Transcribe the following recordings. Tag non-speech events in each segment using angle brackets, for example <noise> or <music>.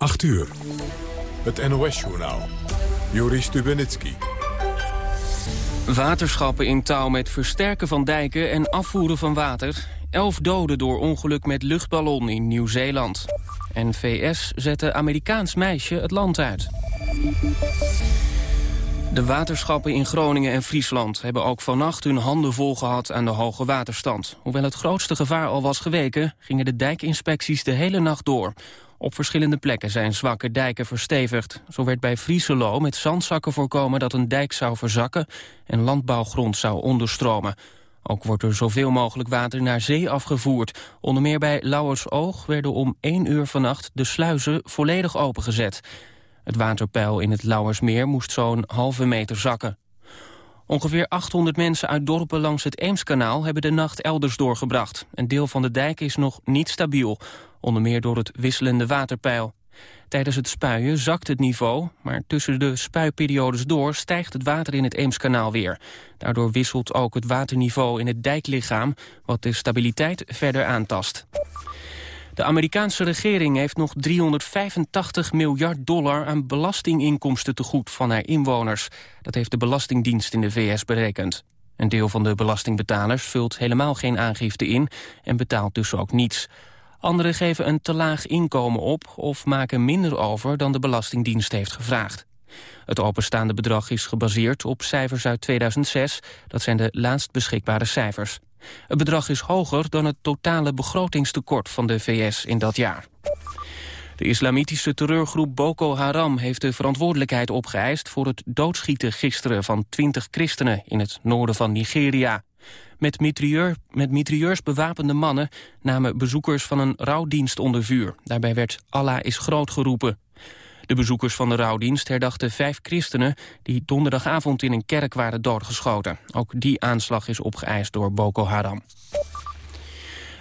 8 uur. Het NOS-journaal. Joris Stubenitski. Waterschappen in touw met versterken van dijken en afvoeren van water. Elf doden door ongeluk met luchtballon in Nieuw-Zeeland. En VS zette Amerikaans meisje het land uit. De waterschappen in Groningen en Friesland hebben ook vannacht hun handen vol gehad aan de hoge waterstand. Hoewel het grootste gevaar al was geweken, gingen de dijkinspecties de hele nacht door. Op verschillende plekken zijn zwakke dijken verstevigd. Zo werd bij Frieselo met zandzakken voorkomen dat een dijk zou verzakken en landbouwgrond zou onderstromen. Ook wordt er zoveel mogelijk water naar zee afgevoerd. Onder meer bij Lauwersoog werden om 1 uur vannacht de sluizen volledig opengezet. Het waterpeil in het Lauwersmeer moest zo'n halve meter zakken. Ongeveer 800 mensen uit dorpen langs het Eemskanaal hebben de nacht elders doorgebracht. Een deel van de dijk is nog niet stabiel, onder meer door het wisselende waterpeil. Tijdens het spuien zakt het niveau, maar tussen de spuiperiodes door stijgt het water in het Eemskanaal weer. Daardoor wisselt ook het waterniveau in het dijklichaam, wat de stabiliteit verder aantast. De Amerikaanse regering heeft nog 385 miljard dollar aan belastinginkomsten te goed van haar inwoners. Dat heeft de Belastingdienst in de VS berekend. Een deel van de belastingbetalers vult helemaal geen aangifte in en betaalt dus ook niets. Anderen geven een te laag inkomen op of maken minder over dan de Belastingdienst heeft gevraagd. Het openstaande bedrag is gebaseerd op cijfers uit 2006. Dat zijn de laatst beschikbare cijfers. Het bedrag is hoger dan het totale begrotingstekort van de VS in dat jaar. De islamitische terreurgroep Boko Haram heeft de verantwoordelijkheid opgeëist... voor het doodschieten gisteren van 20 christenen in het noorden van Nigeria. Met, met mitrieurs bewapende mannen namen bezoekers van een rouwdienst onder vuur. Daarbij werd Allah is groot geroepen. De bezoekers van de rouwdienst herdachten vijf christenen... die donderdagavond in een kerk waren doodgeschoten. Ook die aanslag is opgeëist door Boko Haram.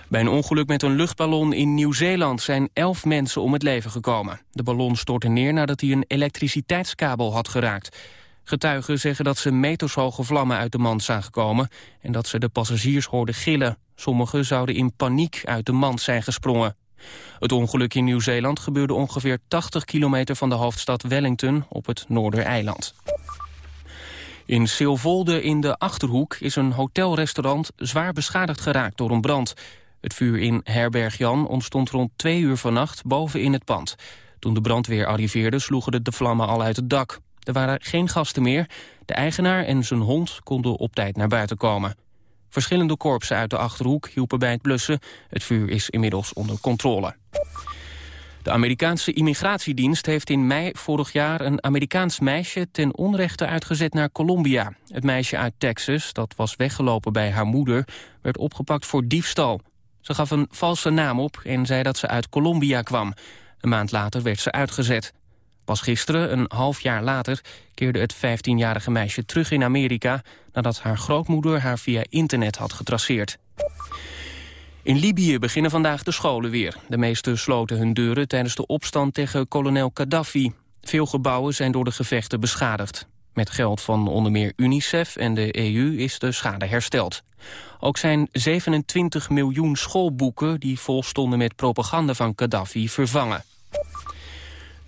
Bij een ongeluk met een luchtballon in Nieuw-Zeeland zijn elf mensen om het leven gekomen. De ballon stortte neer nadat hij een elektriciteitskabel had geraakt. Getuigen zeggen dat ze metershoge vlammen uit de mand zagen komen... en dat ze de passagiers hoorden gillen. Sommigen zouden in paniek uit de mand zijn gesprongen. Het ongeluk in Nieuw-Zeeland gebeurde ongeveer 80 kilometer van de hoofdstad Wellington op het Noordereiland. In Silvolde in de Achterhoek is een hotelrestaurant zwaar beschadigd geraakt door een brand. Het vuur in Herberg Jan ontstond rond twee uur vannacht boven in het pand. Toen de brandweer arriveerde sloegen de vlammen al uit het dak. Er waren geen gasten meer. De eigenaar en zijn hond konden op tijd naar buiten komen. Verschillende korpsen uit de Achterhoek hielpen bij het blussen. Het vuur is inmiddels onder controle. De Amerikaanse immigratiedienst heeft in mei vorig jaar een Amerikaans meisje ten onrechte uitgezet naar Colombia. Het meisje uit Texas, dat was weggelopen bij haar moeder, werd opgepakt voor diefstal. Ze gaf een valse naam op en zei dat ze uit Colombia kwam. Een maand later werd ze uitgezet. Pas gisteren, een half jaar later, keerde het 15-jarige meisje terug in Amerika... nadat haar grootmoeder haar via internet had getraceerd. In Libië beginnen vandaag de scholen weer. De meeste sloten hun deuren tijdens de opstand tegen kolonel Gaddafi. Veel gebouwen zijn door de gevechten beschadigd. Met geld van onder meer UNICEF en de EU is de schade hersteld. Ook zijn 27 miljoen schoolboeken die vol stonden met propaganda van Gaddafi vervangen.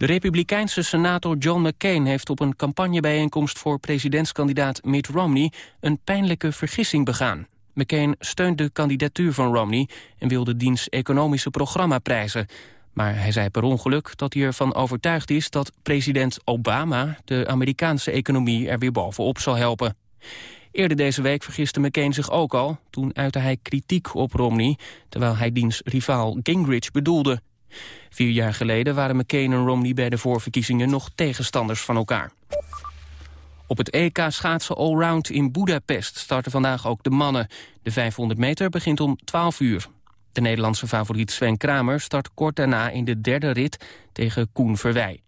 De republikeinse senator John McCain heeft op een campagnebijeenkomst voor presidentskandidaat Mitt Romney een pijnlijke vergissing begaan. McCain steunt de kandidatuur van Romney en wilde diens economische programma prijzen. Maar hij zei per ongeluk dat hij ervan overtuigd is dat president Obama de Amerikaanse economie er weer bovenop zal helpen. Eerder deze week vergiste McCain zich ook al. Toen uitte hij kritiek op Romney, terwijl hij diens rivaal Gingrich bedoelde. Vier jaar geleden waren McCain en Romney bij de voorverkiezingen nog tegenstanders van elkaar. Op het EK schaatsen allround in Budapest starten vandaag ook de mannen. De 500 meter begint om 12 uur. De Nederlandse favoriet Sven Kramer start kort daarna in de derde rit tegen Koen Verwij.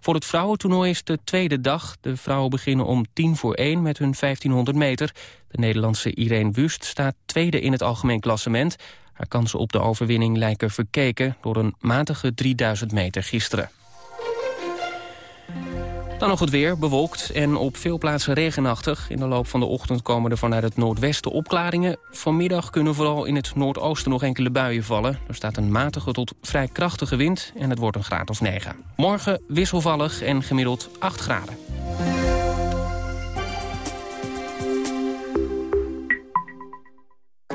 Voor het vrouwentoernooi is de tweede dag. De vrouwen beginnen om tien voor één met hun 1500 meter. De Nederlandse Irene Wust staat tweede in het algemeen klassement. Haar kansen op de overwinning lijken verkeken door een matige 3000 meter gisteren. Dan nog het weer, bewolkt en op veel plaatsen regenachtig. In de loop van de ochtend komen er vanuit het noordwesten opklaringen. Vanmiddag kunnen vooral in het noordoosten nog enkele buien vallen. Er staat een matige tot vrij krachtige wind en het wordt een graad of 9. Morgen wisselvallig en gemiddeld 8 graden.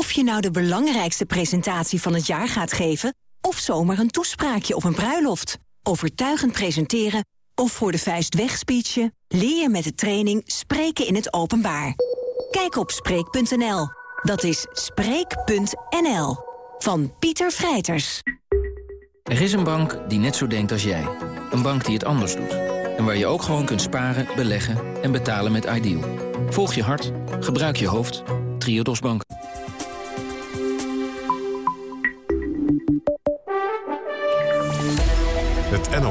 Of je nou de belangrijkste presentatie van het jaar gaat geven... of zomaar een toespraakje op een bruiloft. Overtuigend presenteren of voor de vuist wegspeechen... leer je met de training Spreken in het Openbaar. Kijk op Spreek.nl. Dat is Spreek.nl. Van Pieter Vrijters. Er is een bank die net zo denkt als jij. Een bank die het anders doet. En waar je ook gewoon kunt sparen, beleggen en betalen met Ideal. Volg je hart, gebruik je hoofd. Triodos Bank.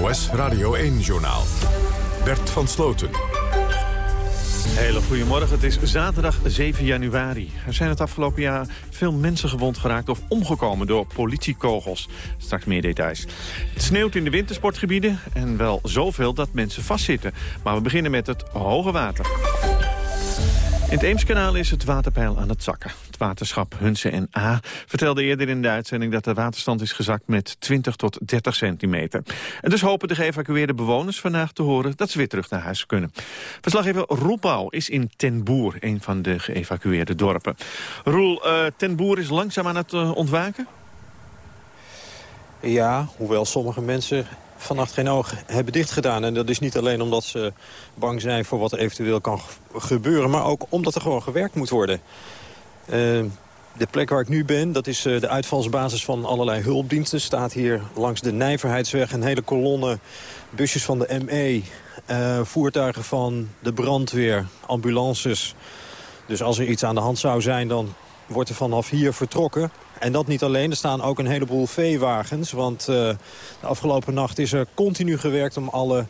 NOS Radio 1-journaal. Bert van Sloten. Hele goedemorgen, het is zaterdag 7 januari. Er zijn het afgelopen jaar veel mensen gewond geraakt of omgekomen door politiekogels. Straks meer details. Het sneeuwt in de wintersportgebieden en wel zoveel dat mensen vastzitten. Maar we beginnen met het hoge water. In het Eemskanaal is het waterpeil aan het zakken. Het waterschap Hunse en A vertelde eerder in de uitzending... dat de waterstand is gezakt met 20 tot 30 centimeter. En dus hopen de geëvacueerde bewoners vandaag te horen... dat ze weer terug naar huis kunnen. Verslaggever Roel Pauw is in Ten Boer, een van de geëvacueerde dorpen. Roel, uh, Ten Boer is langzaam aan het uh, ontwaken? Ja, hoewel sommige mensen vannacht geen oog hebben dichtgedaan. En dat is niet alleen omdat ze bang zijn voor wat eventueel kan gebeuren... maar ook omdat er gewoon gewerkt moet worden. Uh, de plek waar ik nu ben, dat is uh, de uitvalsbasis van allerlei hulpdiensten. staat hier langs de Nijverheidsweg een hele kolonne busjes van de ME... Uh, voertuigen van de brandweer, ambulances. Dus als er iets aan de hand zou zijn, dan wordt er vanaf hier vertrokken. En dat niet alleen, er staan ook een heleboel veewagens. Want uh, de afgelopen nacht is er continu gewerkt om alle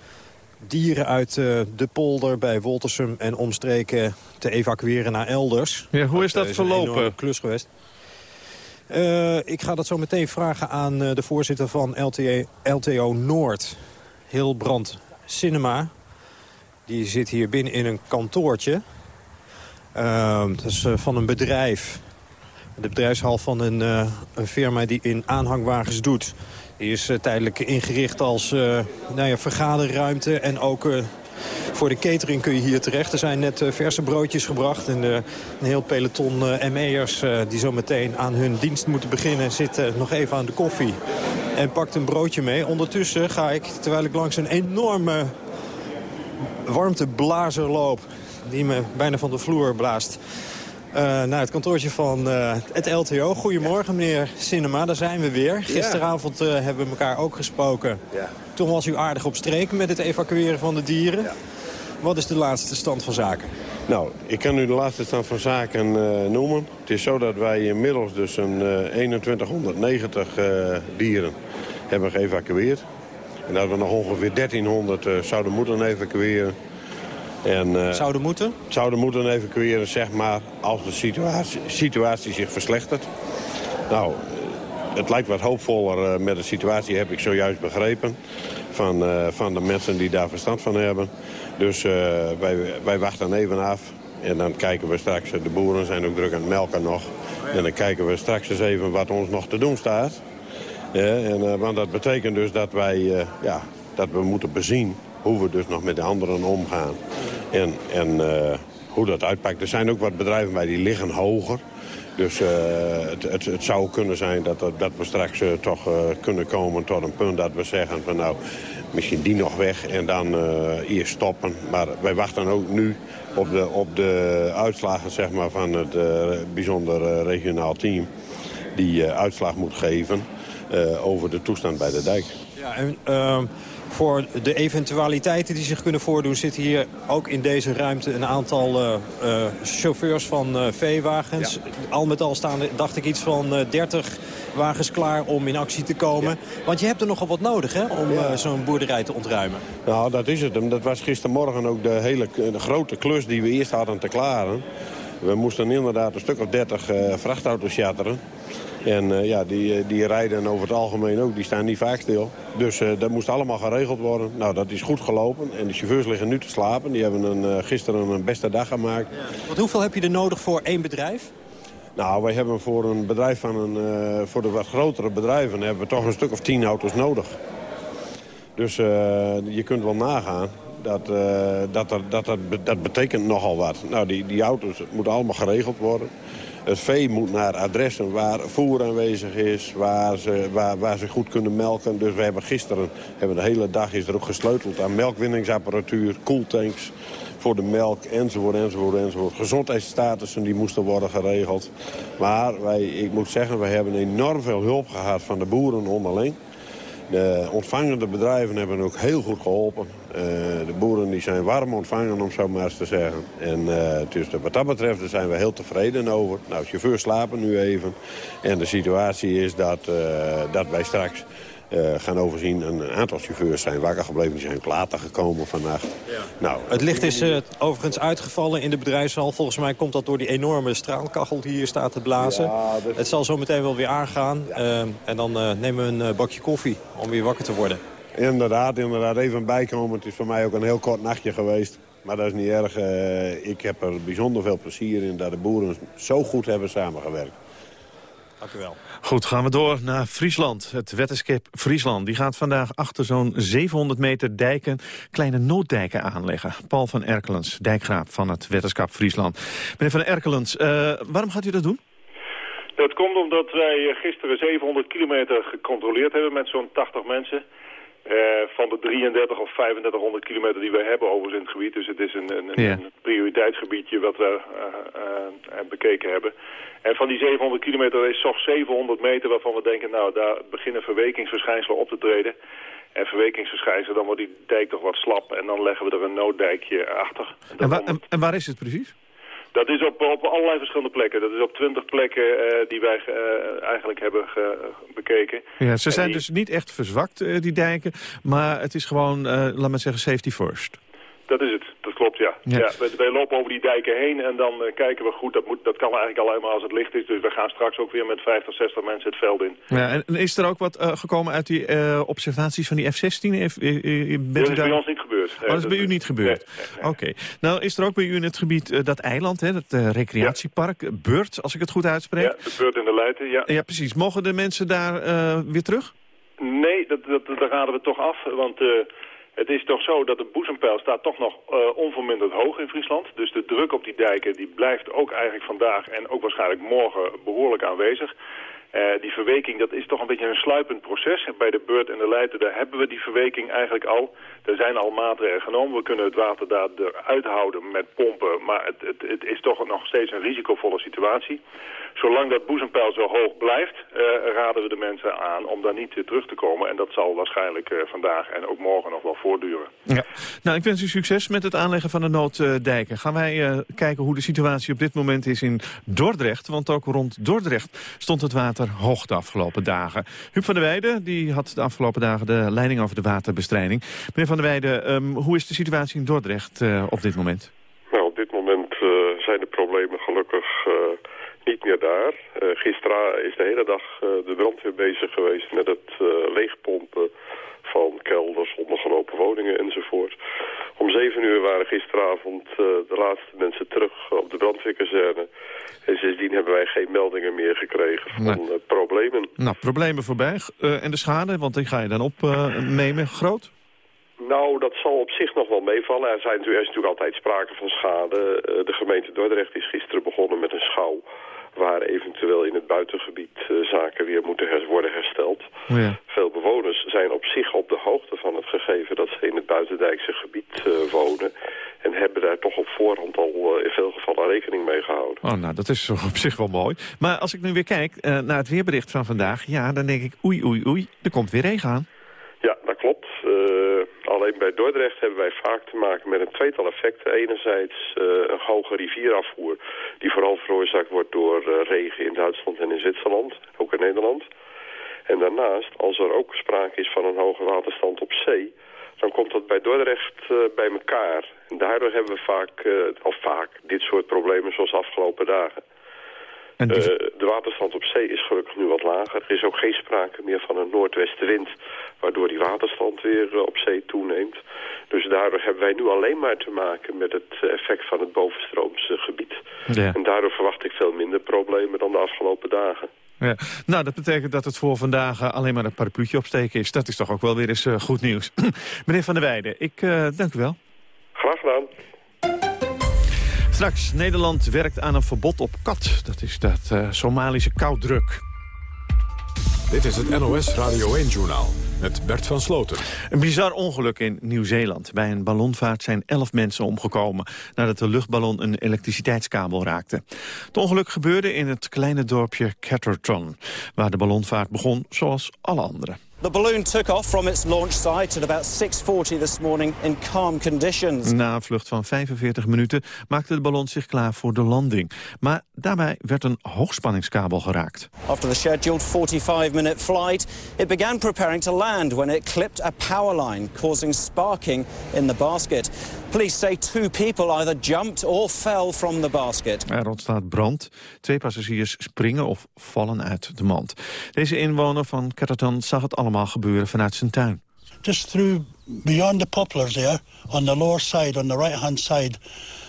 dieren uit uh, de polder bij Woltersum en omstreken te evacueren naar elders. Ja, hoe is dat, dat is verlopen? Een klus geweest. Uh, ik ga dat zo meteen vragen aan de voorzitter van LTE, LTO Noord, Hilbrand Cinema. Die zit hier binnen in een kantoortje. Uh, dat is van een bedrijf de bedrijfshal van een, uh, een firma die in aanhangwagens doet. Die is uh, tijdelijk ingericht als uh, nou ja, vergaderruimte en ook... voor de catering kun je hier terecht. Er zijn net verse broodjes gebracht. En een heel peloton ME'ers die zo meteen aan hun dienst moeten beginnen... zitten nog even aan de koffie en pakt een broodje mee. Ondertussen ga ik, terwijl ik langs een enorme warmteblazer loop... die me bijna van de vloer blaast... Uh, naar het kantoortje van uh, het LTO. Goedemorgen, meneer Cinema, daar zijn we weer. Gisteravond uh, hebben we elkaar ook gesproken. Ja. Toen was u aardig op streek met het evacueren van de dieren. Ja. Wat is de laatste stand van zaken? Nou, ik kan u de laatste stand van zaken noemen. Het is zo dat wij inmiddels dus een 2190 dieren hebben geëvacueerd. En dat we nog ongeveer 1300 zouden moeten evacueren. En, uh, zouden moeten? Zouden moeten evacueren, zeg maar, als de situatie, situatie zich verslechtert. Nou, het lijkt wat hoopvoller uh, met de situatie, heb ik zojuist begrepen. Van, uh, van de mensen die daar verstand van hebben. Dus wij, wij wachten even af. En dan kijken we straks, de boeren zijn ook druk aan het melken nog. En dan kijken we straks eens even wat ons nog te doen staat. Ja, en, want dat betekent dus dat wij ja, dat we moeten bezien hoe we dus nog met de anderen omgaan. En, en uh, hoe dat uitpakt. Er zijn ook wat bedrijven bij die liggen hoger. Dus uh, het, het, het, zou kunnen zijn dat, dat we straks uh, toch kunnen komen tot een punt dat we zeggen van nou, misschien die nog weg en dan eerst stoppen. Maar wij wachten ook nu op de, op de uitslagen zeg maar, van het bijzonder regionaal team. Die uitslag moet geven over de toestand bij de dijk. Ja, en ehm, voor de eventualiteiten die zich kunnen voordoen... zitten hier ook in deze ruimte een aantal uh, uh, chauffeurs van uh, veewagens. Al met al staan, dacht ik, iets van 30 wagens klaar om in actie te komen. Want je hebt er nogal wat nodig hè, om zo'n boerderij te ontruimen. Nou, dat is het. Dat was gistermorgen ook de hele de grote klus die we eerst hadden te klaren. We moesten inderdaad een stuk of 30 vrachtauto's chatteren. En uh, ja, die, eh, die rijden over het algemeen ook, die staan niet vaak stil. Dus uh, dat moest allemaal geregeld worden. Nou, dat is goed gelopen. En de chauffeurs liggen nu te slapen. Die hebben een, gisteren een beste dag gemaakt. Ja. Want hoeveel heb je er nodig voor één bedrijf? Nou, wij hebben voor een bedrijf van een, voor de wat grotere bedrijven... hebben we toch een stuk of tien auto's nodig. Dus je kunt wel nagaan. Dat, dat, er, dat, dat, dat betekent nogal wat. Nou, die, die auto's moeten allemaal geregeld worden. Het vee moet naar adressen waar voer aanwezig is, waar ze, waar, waar ze goed kunnen melken. Dus we hebben gisteren, hebben de hele dag is er ook gesleuteld aan melkwinningsapparatuur, koeltanks voor de melk, enzovoort, enzovoort, enzovoort. Gezondheidsstatussen die moesten worden geregeld. Maar wij, ik moet zeggen, we hebben enorm veel hulp gehad van de boeren onderling. De ontvangende bedrijven hebben ook heel goed geholpen. Uh, de boeren die zijn warm ontvangen, om zo maar eens te zeggen. En uh, dus wat dat betreft daar zijn we heel tevreden over. Nou, chauffeurs slapen nu even. En de situatie is dat, uh, dat wij straks uh, gaan overzien. Een aantal chauffeurs zijn wakker gebleven, die zijn later gekomen vannacht. Ja. Nou, het licht is uh, overigens uitgevallen in de bedrijfshal. Volgens mij komt dat door die enorme straalkachel die hier staat te blazen. Ja, dus... Het zal zo meteen wel weer aangaan. Ja. Uh, en dan nemen we een bakje koffie om weer wakker te worden. Inderdaad, inderdaad. Even bijkomen. Het is voor mij ook een heel kort nachtje geweest. Maar dat is niet erg. ik heb er bijzonder veel plezier in dat de boeren zo goed hebben samengewerkt. Dank u wel. Goed, gaan we door naar Friesland. Het wetenschap Friesland die gaat vandaag achter zo'n 700 meter dijken... kleine nooddijken aanleggen. Paul van Erkelens, dijkgraaf van het wetenschap Friesland. Meneer van Erkelens, uh, waarom gaat u dat doen? Dat komt omdat wij gisteren 700 kilometer gecontroleerd hebben met zo'n 80 mensen... Uh, van de 33 of 3500 kilometer die we hebben overigens in het gebied. Dus het is een, een, ja. een prioriteitsgebiedje wat we uh, uh, bekeken hebben. En van die 700 kilometer is toch 700 meter waarvan we denken... nou, daar beginnen verwekingsverschijnselen op te treden. En verwekingsverschijnselen, dan wordt die dijk toch wat slap. En dan leggen we er een nooddijkje achter. En, wa en, en waar is het precies? Dat is op, op allerlei verschillende plekken. Dat is op twintig plekken uh, die wij uh, eigenlijk hebben bekeken. Ja, ze zijn die... dus niet echt verzwakt, uh, die dijken. Maar het is gewoon, laat maar zeggen, safety first. Dat is het, dat klopt, ja. ja. ja wij, wij, lopen over die dijken heen en dan uh, kijken we goed. Dat, moet, dat kan eigenlijk alleen maar als het licht is. Dus we gaan straks ook weer met 50, 60 mensen het veld in. Ja, en is er ook wat uh, gekomen uit die uh, observaties van die F-16? Bent dat is daar... bij ons niet gebeurd. Oh, dat is bij u niet gebeurd? Nee, nee, nee. Oké. Okay. Nou is er ook bij u in het gebied dat eiland, hè, dat recreatiepark, ja. Beurt, als ik het goed uitspreek. Ja, de Beurt in de Leiden, ja. Ja, precies. Mogen de mensen daar weer terug? Nee, dat, dat, dat raden we toch af, want... Het is toch zo dat de boezempeil staat toch nog uh, onverminderd hoog in Friesland. Dus de druk op die dijken die blijft ook eigenlijk vandaag en ook waarschijnlijk morgen behoorlijk aanwezeg. Verweking, dat is toch een beetje een sluipend proces. Bij de Beurt en de Leiden, daar hebben we die verweking eigenlijk al. Er zijn al maatregelen genomen. We kunnen het water daar eruit houden met pompen. Maar het, het, het is toch nog steeds een risicovolle situatie. Zolang dat boezempeil zo hoog blijft, uh, raden we de mensen aan om daar niet terug te komen. En dat zal waarschijnlijk uh, vandaag en ook morgen nog wel voortduren. Ja. Nou, ik wens u succes met het aanleggen van de nooddijken. Gaan wij kijken hoe de situatie op dit moment is in Dordrecht. Want ook rond Dordrecht stond het water hoog de afgelopen dagen. Huub van der Weijden die had de afgelopen dagen de leiding over de waterbestrijding. Meneer van der Weijden, um, hoe is de situatie in Dordrecht uh, op dit moment? Nou, op dit moment uh, zijn de problemen gelukkig uh, niet meer daar. gisteren is de hele dag de brandweer bezig geweest met het leegpompen van kelders, ondergelopen woningen enzovoort. Om zeven uur waren gisteravond uh, de laatste mensen terug op de brandweerkazerne. En sindsdien hebben wij geen meldingen meer gekregen van nee. uh, problemen. Nou, problemen voorbij. Uh, en de schade, want die ga je dan opnemen, groot? Nou, dat zal op zich nog wel meevallen. Er, zijn, er is natuurlijk altijd sprake van schade. de gemeente Dordrecht is gisteren begonnen met een schouw waar eventueel in het buitengebied uh, zaken weer moeten her worden hersteld. Oh ja. Veel bewoners zijn op zich op de hoogte van het gegeven dat ze in het buitendijkse gebied uh, wonen. En hebben daar toch op voorhand al uh, in veel gevallen rekening mee gehouden. Oh, nou, dat is <laughs> op zich wel mooi. Maar als ik nu weer kijk naar het weerbericht van vandaag, ja, dan denk ik oei, oei, oei, er komt weer regen aan. Ja, dat klopt. Dordrecht hebben wij vaak te maken met een tweetal effecten. Enerzijds een hoge rivierafvoer die vooral veroorzaakt wordt door regen in Duitsland en in Zwitserland, ook in Nederland. En daarnaast, als er ook sprake is van een hoge waterstand op zee dan komt dat bij Dordrecht uh, bij elkaar. En daardoor hebben we vaak, of vaak, dit soort problemen zoals afgelopen dagen. Die... uh, de waterstand op zee is gelukkig nu wat lager. Er is ook geen sprake meer van een noordwestenwind, waardoor die waterstand weer op zee toeneemt. Dus daardoor hebben wij nu alleen maar te maken met het effect van het bovenstroomse gebied. Ja. En daardoor verwacht ik veel minder problemen dan de afgelopen dagen. Ja. Nou, dat betekent dat het voor vandaag uh, alleen maar een parapluutje opsteken is. Dat is toch ook wel weer eens uh, goed nieuws. <clears throat> Meneer Van der Weijden, ik uh, dank u wel. Graag gedaan. Straks, Nederland werkt aan een verbod op kat. Dat is dat Somalische kouddruk. Dit is het NOS Radio 1-journaal met Bert van Sloten. Een bizar ongeluk in Nieuw-Zeeland. Bij een ballonvaart zijn elf mensen omgekomen... nadat de luchtballon een elektriciteitskabel raakte. Het ongeluk gebeurde in het kleine dorpje Catterton... waar de ballonvaart begon zoals alle anderen. The balloon took off from its launch site at about 6.40 this morning in calm conditions. Na een vlucht van 45 minuten maakte de ballon zich klaar voor de landing. Maar daarbij werd een hoogspanningskabel geraakt. After the scheduled 45-minute flight, it began preparing to land when it clipped a power line, causing sparking in the basket. Police say two people either jumped or fell from the basket. Er ontstaat brand. Twee passagiers springen of vallen uit de mand. Deze inwoner van Catterton zag het allemaal gebeuren vanuit zijn tuin. Just through beyond the poplars there, on the lower side, on the right-hand side,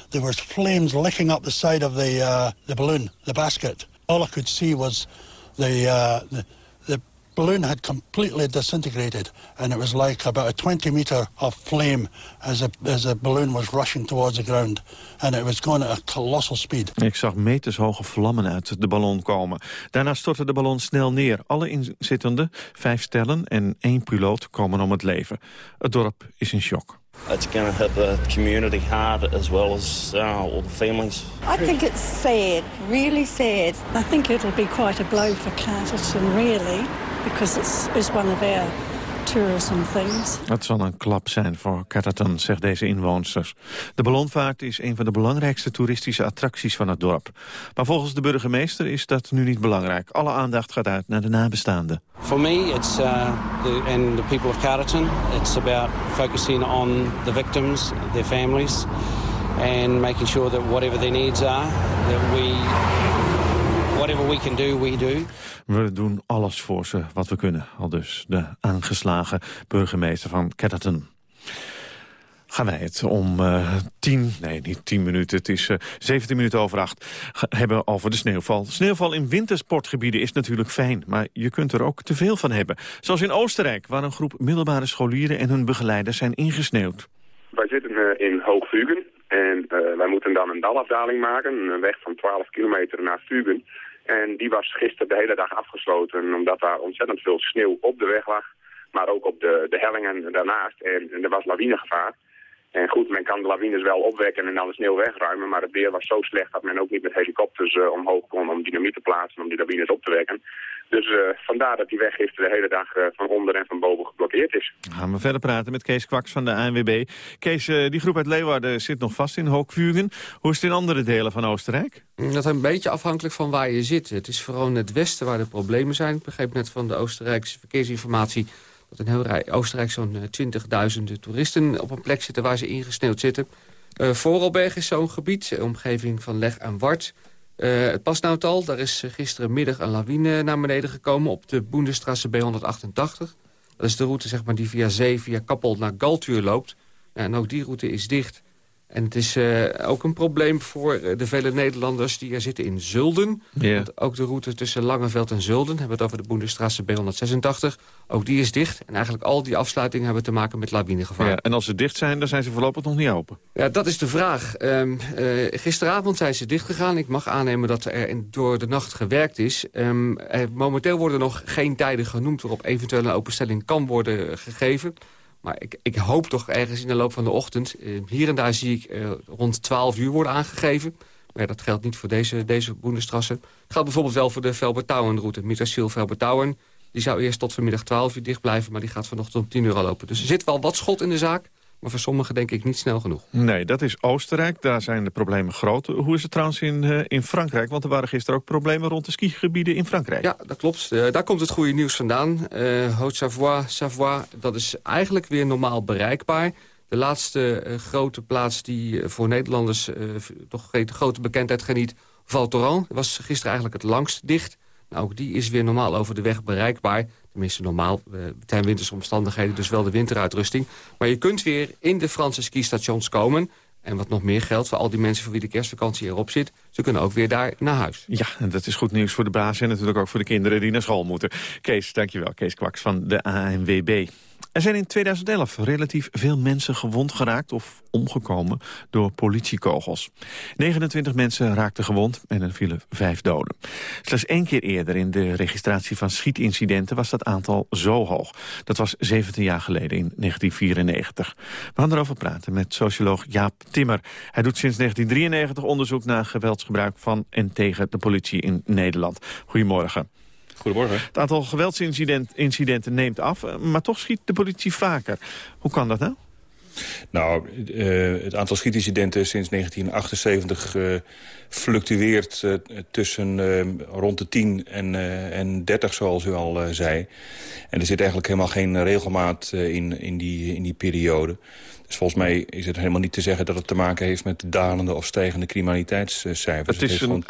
there was flames licking up the side of the uh, the balloon, the basket. All I could see was the, uh, the balloon had completely disintegrated, and it was like about a 20 meter of flame as a as a balloon was rushing towards the ground, and it was going at a colossal speed. Ik zag metershoge vlammen uit de ballon komen. Daarna stortte de ballon snel neer. Alle inzittenden, vijf stellen en één piloot, komen om het leven. Het dorp is in shock. It's going to hit the community hard as well as uh, all the families. I think it's sad, really sad. I think it'll be quite a blow for Carterton, really, because it's, it's one of our tourism things. Het zal een klap zijn voor Catterton, zegt deze inwoners. De ballonvaart is een van de belangrijkste toeristische attracties van het dorp. Maar volgens de burgemeester is dat nu niet belangrijk. Alle aandacht gaat uit naar de nabestaanden. For me, it's uh, the, and the people of Carterton, it's about focusing on the victims, their families, and making sure that whatever their needs are, that we whatever we can do, we do. We doen alles voor ze wat we kunnen. Al dus de aangeslagen burgemeester van Catterton. Gaan wij het om uh, tien, nee niet tien minuten, het is uh, 17 minuten over acht, hebben over de sneeuwval. Sneeuwval in wintersportgebieden is natuurlijk fijn, maar je kunt er ook te veel van hebben. Zoals in Oostenrijk, waar een groep middelbare scholieren en hun begeleiders zijn ingesneeuwd. Wij zitten uh, in Hoogvugen en uh, wij moeten dan een dalafdaling maken, een weg van 12 kilometer naar Vugen. En die was gisteren de hele dag afgesloten omdat daar ontzettend veel sneeuw op de weg lag. Maar ook op de, de hellingen daarnaast. En, er was lawinegevaar. En goed, men kan de lawines wel opwekken en dan de sneeuw wegruimen. Maar het weer was zo slecht dat men ook niet met helikopters uh, omhoog kon om dynamiet te plaatsen om die lawines op te wekken. Dus uh, vandaar dat die weg gisteren de hele dag uh, van onder en van boven geblokkeerd is. Gaan we verder praten met Kees Kwaks van de ANWB. Kees, die groep uit Leeuwarden zit nog vast in Hoogvuren. Hoe is het in andere delen van Oostenrijk? Dat is een beetje afhankelijk van waar je zit. Het is vooral in het westen waar de problemen zijn. Ik begreep net van de Oostenrijkse verkeersinformatie dat in heel Oostenrijk zo'n 20.000 toeristen op een plek zitten waar ze ingesneeuwd zitten. Uh, Vooralberg is zo'n gebied, omgeving van Leg en Wart. Uh, het Pasnautal, daar is gisterenmiddag een lawine naar beneden gekomen op de Boendestrasse B188. Dat is de route zeg maar, die via Zee, via Kappel naar Galtuur loopt. en ook die route is dicht. En het is uh, ook een probleem voor de vele Nederlanders die er zitten in Zulden. Yeah. Want ook de route tussen Langeveld en Zulden, hebben we het over de Boendestrasse B186. Ook die is dicht. En eigenlijk al die afsluitingen hebben te maken met lawinegevaar. Ja, en als ze dicht zijn, dan zijn ze voorlopig nog niet open. Ja, dat is de vraag. Um, uh, gisteravond zijn ze dicht gegaan. Ik mag aannemen dat er in, door de nacht gewerkt is. Um, er, momenteel worden nog geen tijden genoemd waarop eventueel een openstelling kan worden gegeven. Maar ik, ik, hoop toch ergens in de loop van de ochtend... Uh, hier en daar zie ik uh, rond 12 uur worden aangegeven. Maar dat geldt niet voor deze, deze Boendestrasse. Het geldt bijvoorbeeld wel voor de Velbertouwen-route. Mietersiel Velbertouwen. Die zou eerst tot vanmiddag 12 uur dicht blijven... maar die gaat vanochtend om 10 uur al lopen. Dus er zit wel wat schot in de zaak. Maar voor sommigen denk ik niet snel genoeg. Nee, dat is Oostenrijk. Daar zijn de problemen groot. Hoe is het trouwens in, uh, in Frankrijk? Want er waren gisteren ook problemen rond de skigebieden in Frankrijk. Ja, dat klopt. Uh, daar komt het goede nieuws vandaan. Uh, Haute-Savoie, Savoie, dat is eigenlijk weer normaal bereikbaar. De laatste grote plaats die voor Nederlanders toch grote bekendheid geniet... Val Thorens, was gisteren eigenlijk het langst dicht... Nou, ook die is weer normaal over de weg bereikbaar. Tenminste, normaal. Uh, zijn winterse omstandigheden, dus wel de winteruitrusting. Maar je kunt weer in de Franse skistations komen. En wat nog meer geldt voor al die mensen voor wie de kerstvakantie erop zit... ze kunnen ook weer daar naar huis. Ja, en dat is goed nieuws voor de baas en natuurlijk ook voor de kinderen die naar school moeten. Kees, dankjewel. Kees Kwaks van de ANWB. Er zijn in 2011 relatief veel mensen gewond geraakt of omgekomen door politiekogels. 29 mensen raakten gewond en er vielen vijf doden. Slechts één keer eerder in de registratie van schietincidenten was dat aantal zo hoog. Dat was 17 jaar geleden in 1994. We gaan erover praten met socioloog Jaap Timmer. Hij doet sinds 1993 onderzoek naar geweldsgebruik van en tegen de politie in Nederland. Goedemorgen. Goedemorgen. Het aantal geweldsincidenten neemt af, eh, maar toch schiet de politie vaker. Hoe kan dat nou? Nou, uh, het aantal schietincidenten sinds 1978 uh, eh, fluctueert uh, tussen rond de 10 en, en 30, zoals u al zei. En er zit eigenlijk helemaal geen regelmaat in, in, die, in die periode. Dus volgens mij is het helemaal niet te zeggen dat het te maken heeft met dalende of stijgende criminaliteitscijfers. Het is een,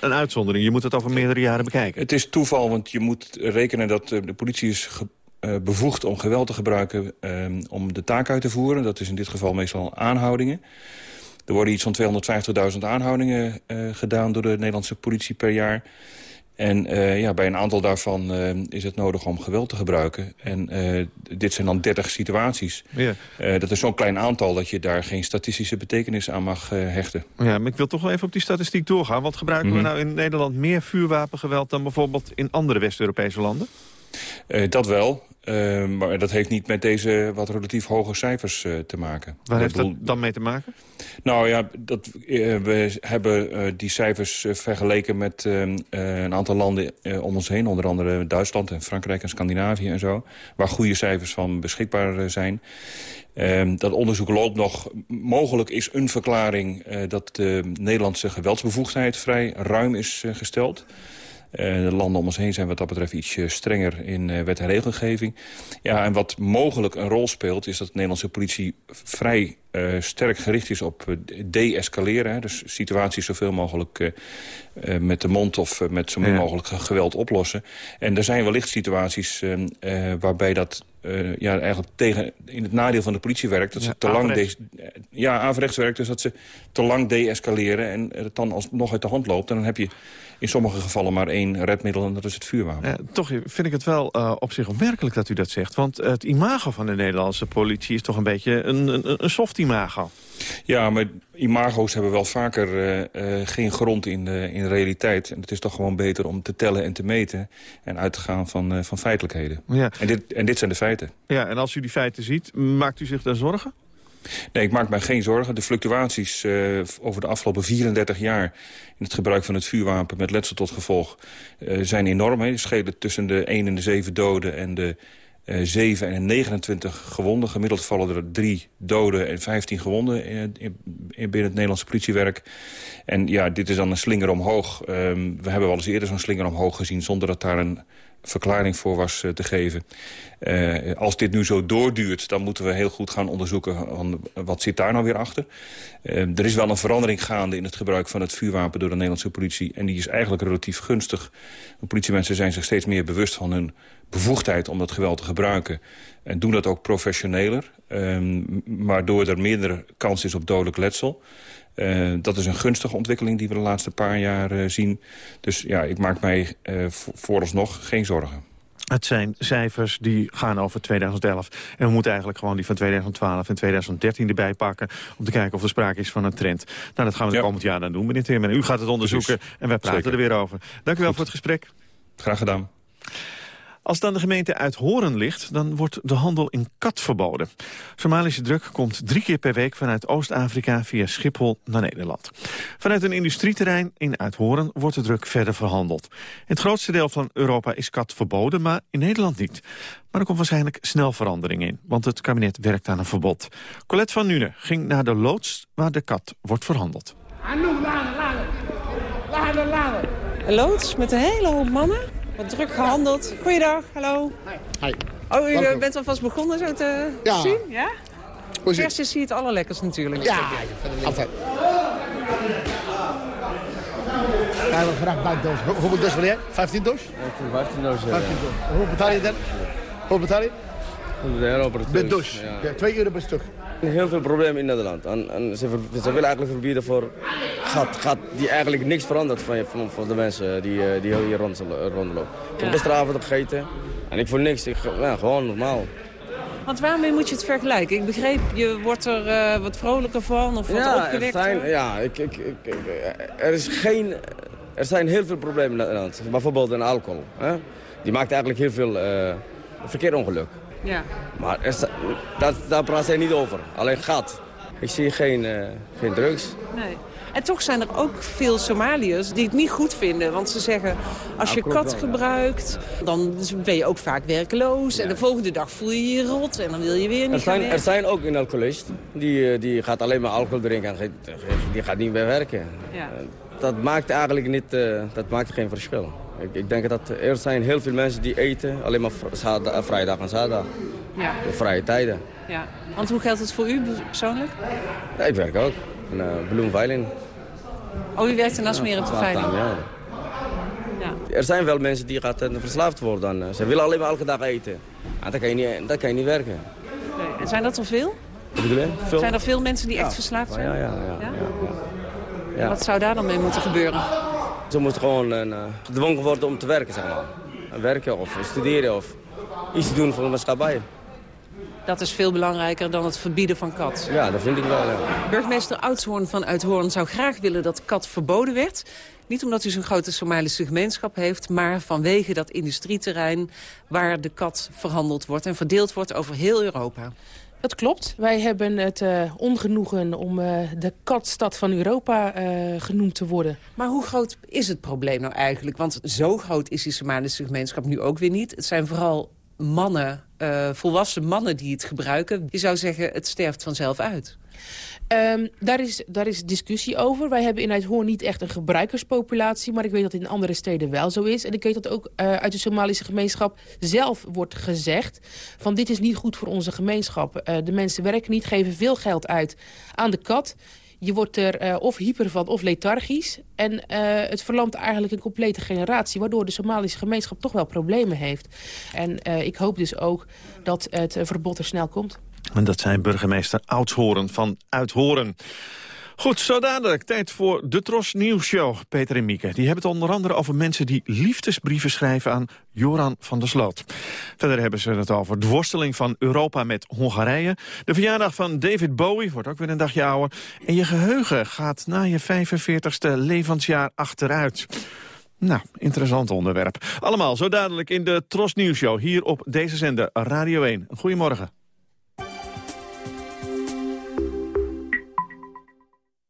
een, uitzondering. Je moet het over meerdere jaren bekijken. Het is toeval, want je moet rekenen dat de politie is uh, bevoegd om geweld te gebruiken uh, om de taak uit te voeren. Dat is in dit geval meestal aanhoudingen. Er worden iets van 250.000 aanhoudingen uh, gedaan door de Nederlandse politie per jaar. En uh, ja, bij een aantal daarvan uh, is het nodig om geweld te gebruiken. En uh, dit zijn dan 30 situaties. Ja. dat is zo'n klein aantal dat je daar geen statistische betekenis aan mag hechten. Ja, maar ik wil toch wel even op die statistiek doorgaan. Want gebruiken mm -hmm. we nou in Nederland meer vuurwapengeweld... dan bijvoorbeeld in andere West-Europese landen? dat wel. Uh, maar dat heeft niet met deze wat relatief hoge cijfers uh, te maken. Waar heeft dat dan mee te maken? Nou ja, dat, uh, we hebben die cijfers vergeleken met ehm, een aantal landen om ons heen. Onder andere Duitsland en Frankrijk en Scandinavië en zo. Waar goede cijfers van beschikbaar zijn. Ehm, dat onderzoek loopt nog. Mogelijk is een verklaring dat de Nederlandse geweldsbevoegdheid vrij ruim is gesteld. Uh, de landen om ons heen zijn wat dat betreft iets strenger in uh, wet en regelgeving. Ja, en wat mogelijk een rol speelt is dat de Nederlandse politie vrij uh, sterk gericht is op de-escaleren. Dus situaties zoveel mogelijk met de mond of met zo min mogelijk geweld oplossen. En er zijn wellicht situaties waarbij dat ja, eigenlijk tegen, in het nadeel van de politie werkt. Dat ze te lang ja, averechts werkt, dus dat ze te lang deescaleren en het dan alsnog uit de hand loopt. En dan heb je in sommige gevallen maar één redmiddel en dat is het vuurwapen. Toch vind ik het wel uh, op zich opmerkelijk dat u dat zegt. Want het imago van de Nederlandse politie is toch een beetje een, een, een soft imago. Ja, maar imago's hebben wel vaker uh, uh, geen grond in de, in de realiteit. En het is toch gewoon beter om te tellen en te meten... en uit te gaan van, uh, van feitelijkheden. Ja. En, dit, en dit zijn de feiten. Ja, en als u die feiten ziet, maakt u zich daar zorgen? Nee, ik maak mij geen zorgen. De fluctuaties uh, over de afgelopen 34 jaar... in het gebruik van het vuurwapen met letsel tot gevolg... Uh, zijn enorm. Hè. schelen tussen de 1 en de 7 doden en de uh, 7 en 29 gewonden. Gemiddeld vallen er 3 doden en 15 gewonden in, in, binnen het Nederlandse politiewerk. En ja, dit is dan een slinger omhoog. Um, we hebben wel eens eerder zo'n slinger omhoog gezien... zonder dat daar een verklaring voor was uh, te geven. Uh, als dit nu zo doorduurt, dan moeten we heel goed gaan onderzoeken... Van, wat zit daar nou weer achter. Er is wel een verandering gaande in het gebruik van het vuurwapen... door de Nederlandse politie. En die is eigenlijk relatief gunstig. De politiemensen zijn zich steeds meer bewust van hun bevoegdheid... om dat geweld te gebruiken. En doen dat ook professioneler. Um, waardoor er minder kans is op dodelijk letsel. Uh, dat is een gunstige ontwikkeling die we de laatste paar jaar uh, zien. Dus ja, ik maak mij uh, vooralsnog geen zorgen. Het zijn cijfers die gaan over 2011. En we moeten eigenlijk gewoon die van 2012 en 2013 erbij pakken... om te kijken of er sprake is van een trend. Nou, dat gaan we ja. de komend jaar dan doen, meneer Timmer. U gaat het onderzoeken Precies. en wij praten Zeker. er weer over. Dank u wel Goed. voor het gesprek. Graag gedaan. Als dan de gemeente uit Horen ligt, dan wordt de handel in kat verboden. Somalische druk komt drie keer per week vanuit Oost-Afrika via Schiphol naar Nederland. Vanuit een industrieterrein in Uithoren wordt de druk verder verhandeld. In het grootste deel van Europa is kat verboden, maar in Nederland niet. Maar er komt waarschijnlijk snel verandering in, want het kabinet werkt aan een verbod. Colette van Nune ging naar de loods waar de kat wordt verhandeld. Een loods met een hele hoop mannen. Wat druk gehandeld. Goeiedag, hallo. Hi. Oh, u eh, bent alvast begonnen zo te Ja. zien? Ja? Hoe is het? Kerst is hier het allerlekkers natuurlijk. Ja, altijd. Ja, we graag bij doos. Hoe- Hoeveel doos wil jij? 15 doos? 15 doos, ja. 15 doos. Hoe betaal je dan? Hoe betaal je? 100 euro per Per doos. Ja, 2 euro per stuk. Heel veel problemen in Nederland. En, en ze, ze willen eigenlijk verbieden voor gat, gat die eigenlijk niks verandert van, van, van de mensen die, eh, die hier rond, rondlopen. Ik heb gisteravond gegeten en ik voel niks. Ik, ja, gewoon normaal. Want waarmee moet je het vergelijken? Ik begreep, je wordt er eh, wat vrolijker van of wat Ja, er opgewekter. zijn, ja ik, ik, ik, er, is geen, er zijn heel veel problemen in Nederland. Bijvoorbeeld een alcohol. Hè? Die maakt eigenlijk heel veel uh, verkeerongeluk. Ja. Maar dat, daar praat zij niet over. Alleen gat. Ik zie geen, eh, geen drugs. Nee. En toch zijn er ook veel Somaliërs die het niet goed vinden. Want ze zeggen, als je kat gebruikt, dan ben je ook vaak werkeloos. En de volgende dag voel je je rot en dan wil je weer niet Er zijn, er zijn ook een alcoholist. Die, eh, die gaat alleen maar alcohol drinken en die gaat niet meer werken. Ja. Eh, Dat maakt eigenlijk niet, dat maakt geen verschil. Ik, ik denk dat er zijn heel veel mensen die eten alleen maar zaterdag- eh, vrijdag en zaterdag. Ja. De vrije tijden. Ja. Want hoe geldt het voor u persoonlijk? Ja, ik werk ook. In uh, Bloemveiling. Oh, u werkt in Asmeren te veilig. Ja. Ja. Er zijn wel mensen die gaan eh, verslaafd worden. En, eh, Ze willen alleen maar elke dag eten. En dan kan je niet, dan kan je niet werken. Nee. En zijn dat er veel? Zijn er veel mensen die echt verslaafd zijn? Ja. ja, ja. Ja. Wat zou daar dan mee moeten gebeuren? Ze moeten gewoon eh, gedwongen worden om te werken, zeg maar. En werken of studeren of iets doen voor de maatschappij. Dat is veel belangrijker dan het verbieden van kat. Ja, dat vind ik wel, ja. Burgemeester Oudshoorn van Uithoorn zou graag willen dat kat verboden werd. Niet omdat u zo'n grote Somalische gemeenschap heeft... maar vanwege dat industrieterrein waar de kat verhandeld wordt... en verdeeld wordt over heel Europa. Dat klopt. Wij hebben het uh, ongenoegen om uh, de katstad van Europa uh, genoemd te worden. Maar hoe groot is het probleem nou eigenlijk? Want zo groot is die Somalische gemeenschap nu ook weer niet. Het zijn vooral mannen, uh, volwassen mannen die het gebruiken. Je zou zeggen, het sterft vanzelf uit. Um, daar, is, daar is discussie over. Wij hebben in Uithoorn niet echt een gebruikerspopulatie... maar ik weet dat in andere steden wel zo is. En ik weet dat ook uh, uit de Somalische gemeenschap zelf wordt gezegd... van dit is niet goed voor onze gemeenschap. Uh, de mensen werken niet, geven veel geld uit aan de kat... Je wordt er uh, of hyper van of lethargisch. En uh, het verlamt eigenlijk een complete generatie... waardoor de Somalische gemeenschap toch wel problemen heeft. En uh, ik hoop dus ook dat het verbod er snel komt. En dat zijn burgemeester Oudshoren van Uithoren. Goed, zo dadelijk. Tijd voor de Tros Nieuws Show. Peter en Mieke. Die hebben het onder andere over mensen die liefdesbrieven schrijven aan Joran van der Sloot. Verder hebben ze het over de worsteling van Europa met Hongarije. De verjaardag van David Bowie wordt ook weer een dagje ouder. En je geheugen gaat na je 45ste levensjaar achteruit. Nou, interessant onderwerp. Allemaal zo dadelijk in de Tros Nieuws Show hier op deze zender Radio 1. Goedemorgen.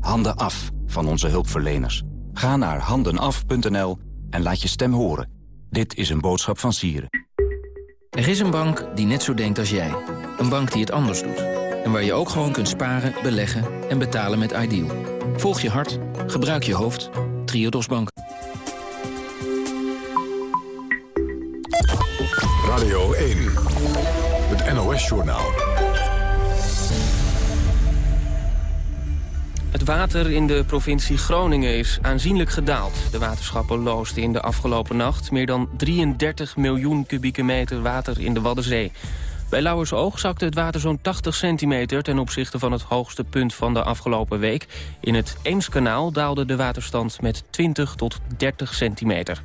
Handen af van onze hulpverleners. Ga naar handenaf.nl en laat je stem horen. Dit is een boodschap van Sieren. Er is een bank die net zo denkt als jij. Een bank die het anders doet. En waar je ook gewoon kunt sparen, beleggen en betalen met Ideal. Volg je hart, gebruik je hoofd. Triodos Bank. Radio 1, het NOS-journaal. Het water in de provincie Groningen is aanzienlijk gedaald. De waterschappen loosten in de afgelopen nacht meer dan 33 miljoen kubieke meter water in de Waddenzee. Bij Lauwersoog zakte het water zo'n 80 centimeter ten opzichte van het hoogste punt van de afgelopen week. In het Eemskanaal daalde de waterstand met 20 tot 30 centimeter.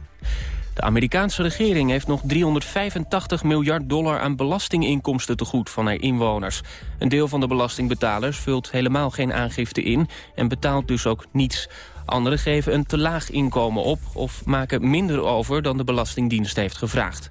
De Amerikaanse regering heeft nog 385 miljard dollar aan belastinginkomsten te goed van haar inwoners. Een deel van de belastingbetalers vult helemaal geen aangifte in en betaalt dus ook niets. Anderen geven een te laag inkomen op of maken minder over dan de Belastingdienst heeft gevraagd.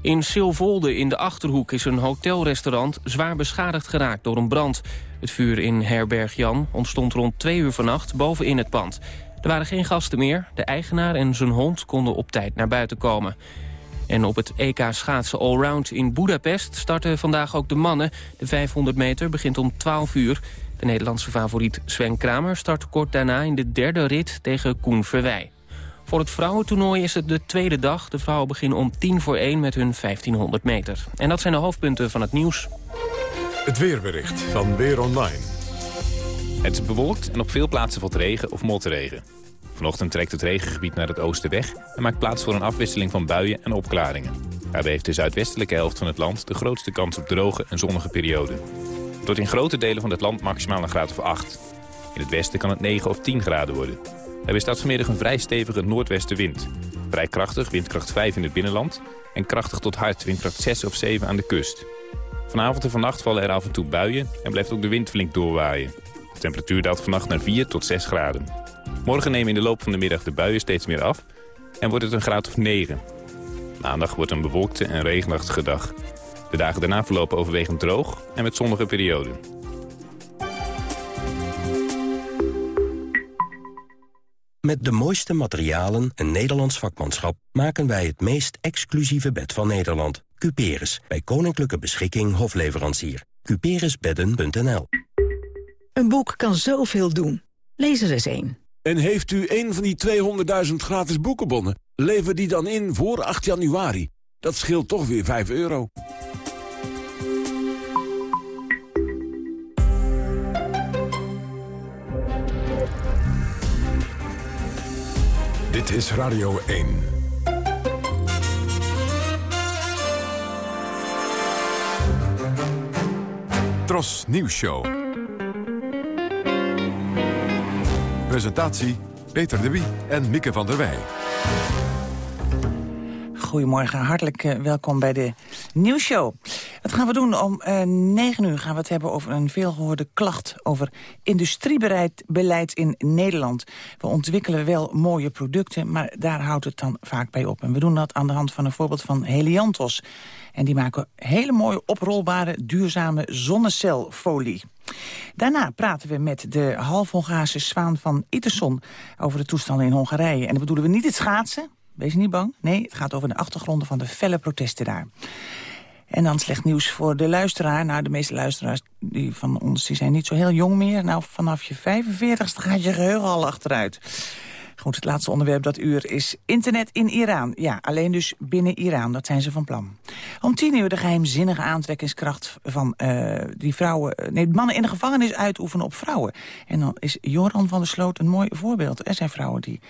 In Silvolde in de Achterhoek is een hotelrestaurant zwaar beschadigd geraakt door een brand. Het vuur in Herberg Jan ontstond rond twee uur vannacht bovenin het pand. Er waren geen gasten meer. De eigenaar en zijn hond konden op tijd naar buiten komen. En op het EK schaatsen allround in Budapest starten vandaag ook de mannen. De 500 meter begint om 12 uur. De Nederlandse favoriet Sven Kramer start kort daarna in de derde rit tegen Koen Verwij. Voor het vrouwentoernooi is het de tweede dag. De vrouwen beginnen om 10 voor 1 met hun 1500 meter. En dat zijn de hoofdpunten van het nieuws. Het weerbericht van Weer Online. Het is bewolkt en op veel plaatsen valt regen of motregen. Vanochtend trekt het regengebied naar het oosten weg... en maakt plaats voor een afwisseling van buien en opklaringen. Daarbij heeft de zuidwestelijke helft van het land de grootste kans op droge en zonnige perioden. Tot in grote delen van het land maximaal een graad of 8. In het westen kan het 9 of 10 graden worden. Er bestaat vanmiddag een vrij stevige noordwestenwind. Vrij krachtig, windkracht 5 in het binnenland... en krachtig tot hard, windkracht 6 of 7 aan de kust. Vanavond en vannacht vallen er af en toe buien en blijft ook de wind flink doorwaaien. Temperatuur daalt vannacht naar 4 tot 6 graden. Morgen nemen in de loop van de middag de buien steeds meer af en wordt het een graad of 9. Maandag wordt een bewolkte en regenachtige dag. De dagen daarna verlopen overwegend droog en met zonnige perioden. Met de mooiste materialen en Nederlands vakmanschap... maken wij het meest exclusieve bed van Nederland. Cuperus, bij Koninklijke Beschikking Hofleverancier. Cuperusbedden.nl Een boek kan zoveel doen. Lees er eens één. En heeft u een van die 200.000 gratis boekenbonnen? Lever die dan in voor 8 januari. Dat scheelt toch weer 5 euro. Dit is Radio 1. Tros Nieuws Show. Presentatie Peter de Wie en Mieke van der Wij. Goedemorgen, hartelijk eh, welkom bij de nieuwsshow. Wat gaan we doen? Om uh, 9 uur gaan we het hebben over een veelgehoorde klacht... over industriebeleid in Nederland. We ontwikkelen wel mooie producten, maar daar houdt het dan vaak bij op. En we doen dat aan de hand van een voorbeeld van Heliantos. En die maken hele mooie oprolbare, duurzame zonnecelfolie. Daarna praten we met de half-Hongaarse Zwaan van Iterson... over de toestanden in Hongarije. En dan bedoelen we niet het schaatsen, wees niet bang. Nee, het gaat over de achtergronden van de felle protesten daar. En dan slecht nieuws voor de luisteraar. Nou, de meeste luisteraars die van ons die zijn niet zo heel jong meer. Nou, vanaf je 45ste gaat je geheugen al achteruit. Goed, het laatste onderwerp dat uur is internet in Iran. Ja, alleen dus binnen Iran, dat zijn ze van plan. Om tien uur de geheimzinnige aantrekkingskracht van uh, die vrouwen... nee, mannen in de gevangenis uitoefenen op vrouwen. En dan is Joran van der Sloot een mooi voorbeeld. Er zijn vrouwen die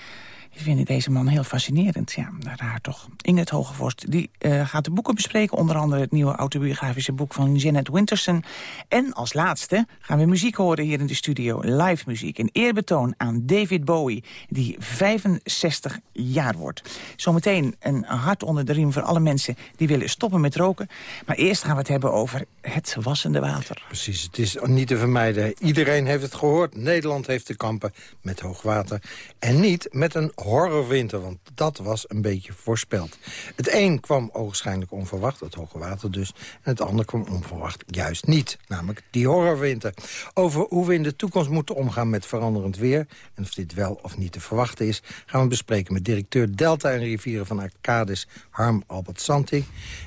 die vinden deze man heel fascinerend. Ja, raar toch. Inget Hogevorst die, uh, gaat de boeken bespreken. Onder andere het nieuwe autobiografische boek van Janet Winterson. En als laatste gaan we muziek horen hier in de studio. Live muziek. Een eerbetoon aan David Bowie. Die 65 jaar wordt. Zometeen een hart onder de riem voor alle mensen die willen stoppen met roken. Maar eerst gaan we het hebben over het wassende water. Precies, het is niet te vermijden. Iedereen heeft het gehoord. Nederland heeft te kampen met hoogwater. En niet met een horrorwinter, want dat was een beetje voorspeld. Het een kwam ogenschijnlijk onverwacht, het hoge water dus. En het ander kwam onverwacht juist niet, namelijk die horrorwinter. Over hoe we in de toekomst moeten omgaan met veranderend weer... en of dit wel of niet te verwachten is... gaan we bespreken met directeur Delta en Rivieren van Arcadis... Harm Albert Santi.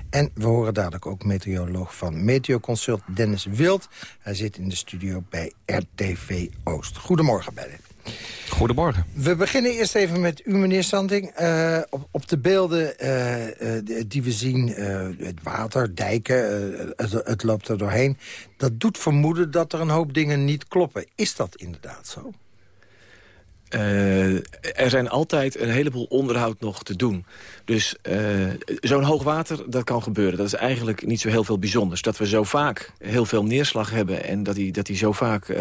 En we horen dadelijk ook meteoroloog van Meteoconsult Dennis Wild. Hij zit in de studio bij RTV Oost. Goedemorgen beiden. Goedemorgen. We beginnen eerst even met u, meneer Santing. Uh, op, op, de beelden uh, die we zien, het water, dijken, het, loopt er doorheen... dat doet vermoeden dat er een hoop dingen niet kloppen. Is dat inderdaad zo? Uh, er zijn altijd een heleboel onderhoud nog te doen. Dus uh, zo'n hoog water, dat kan gebeuren. Dat is eigenlijk niet zo heel veel bijzonders. Dat we zo vaak heel veel neerslag hebben... en dat die, dat die zo vaak uh,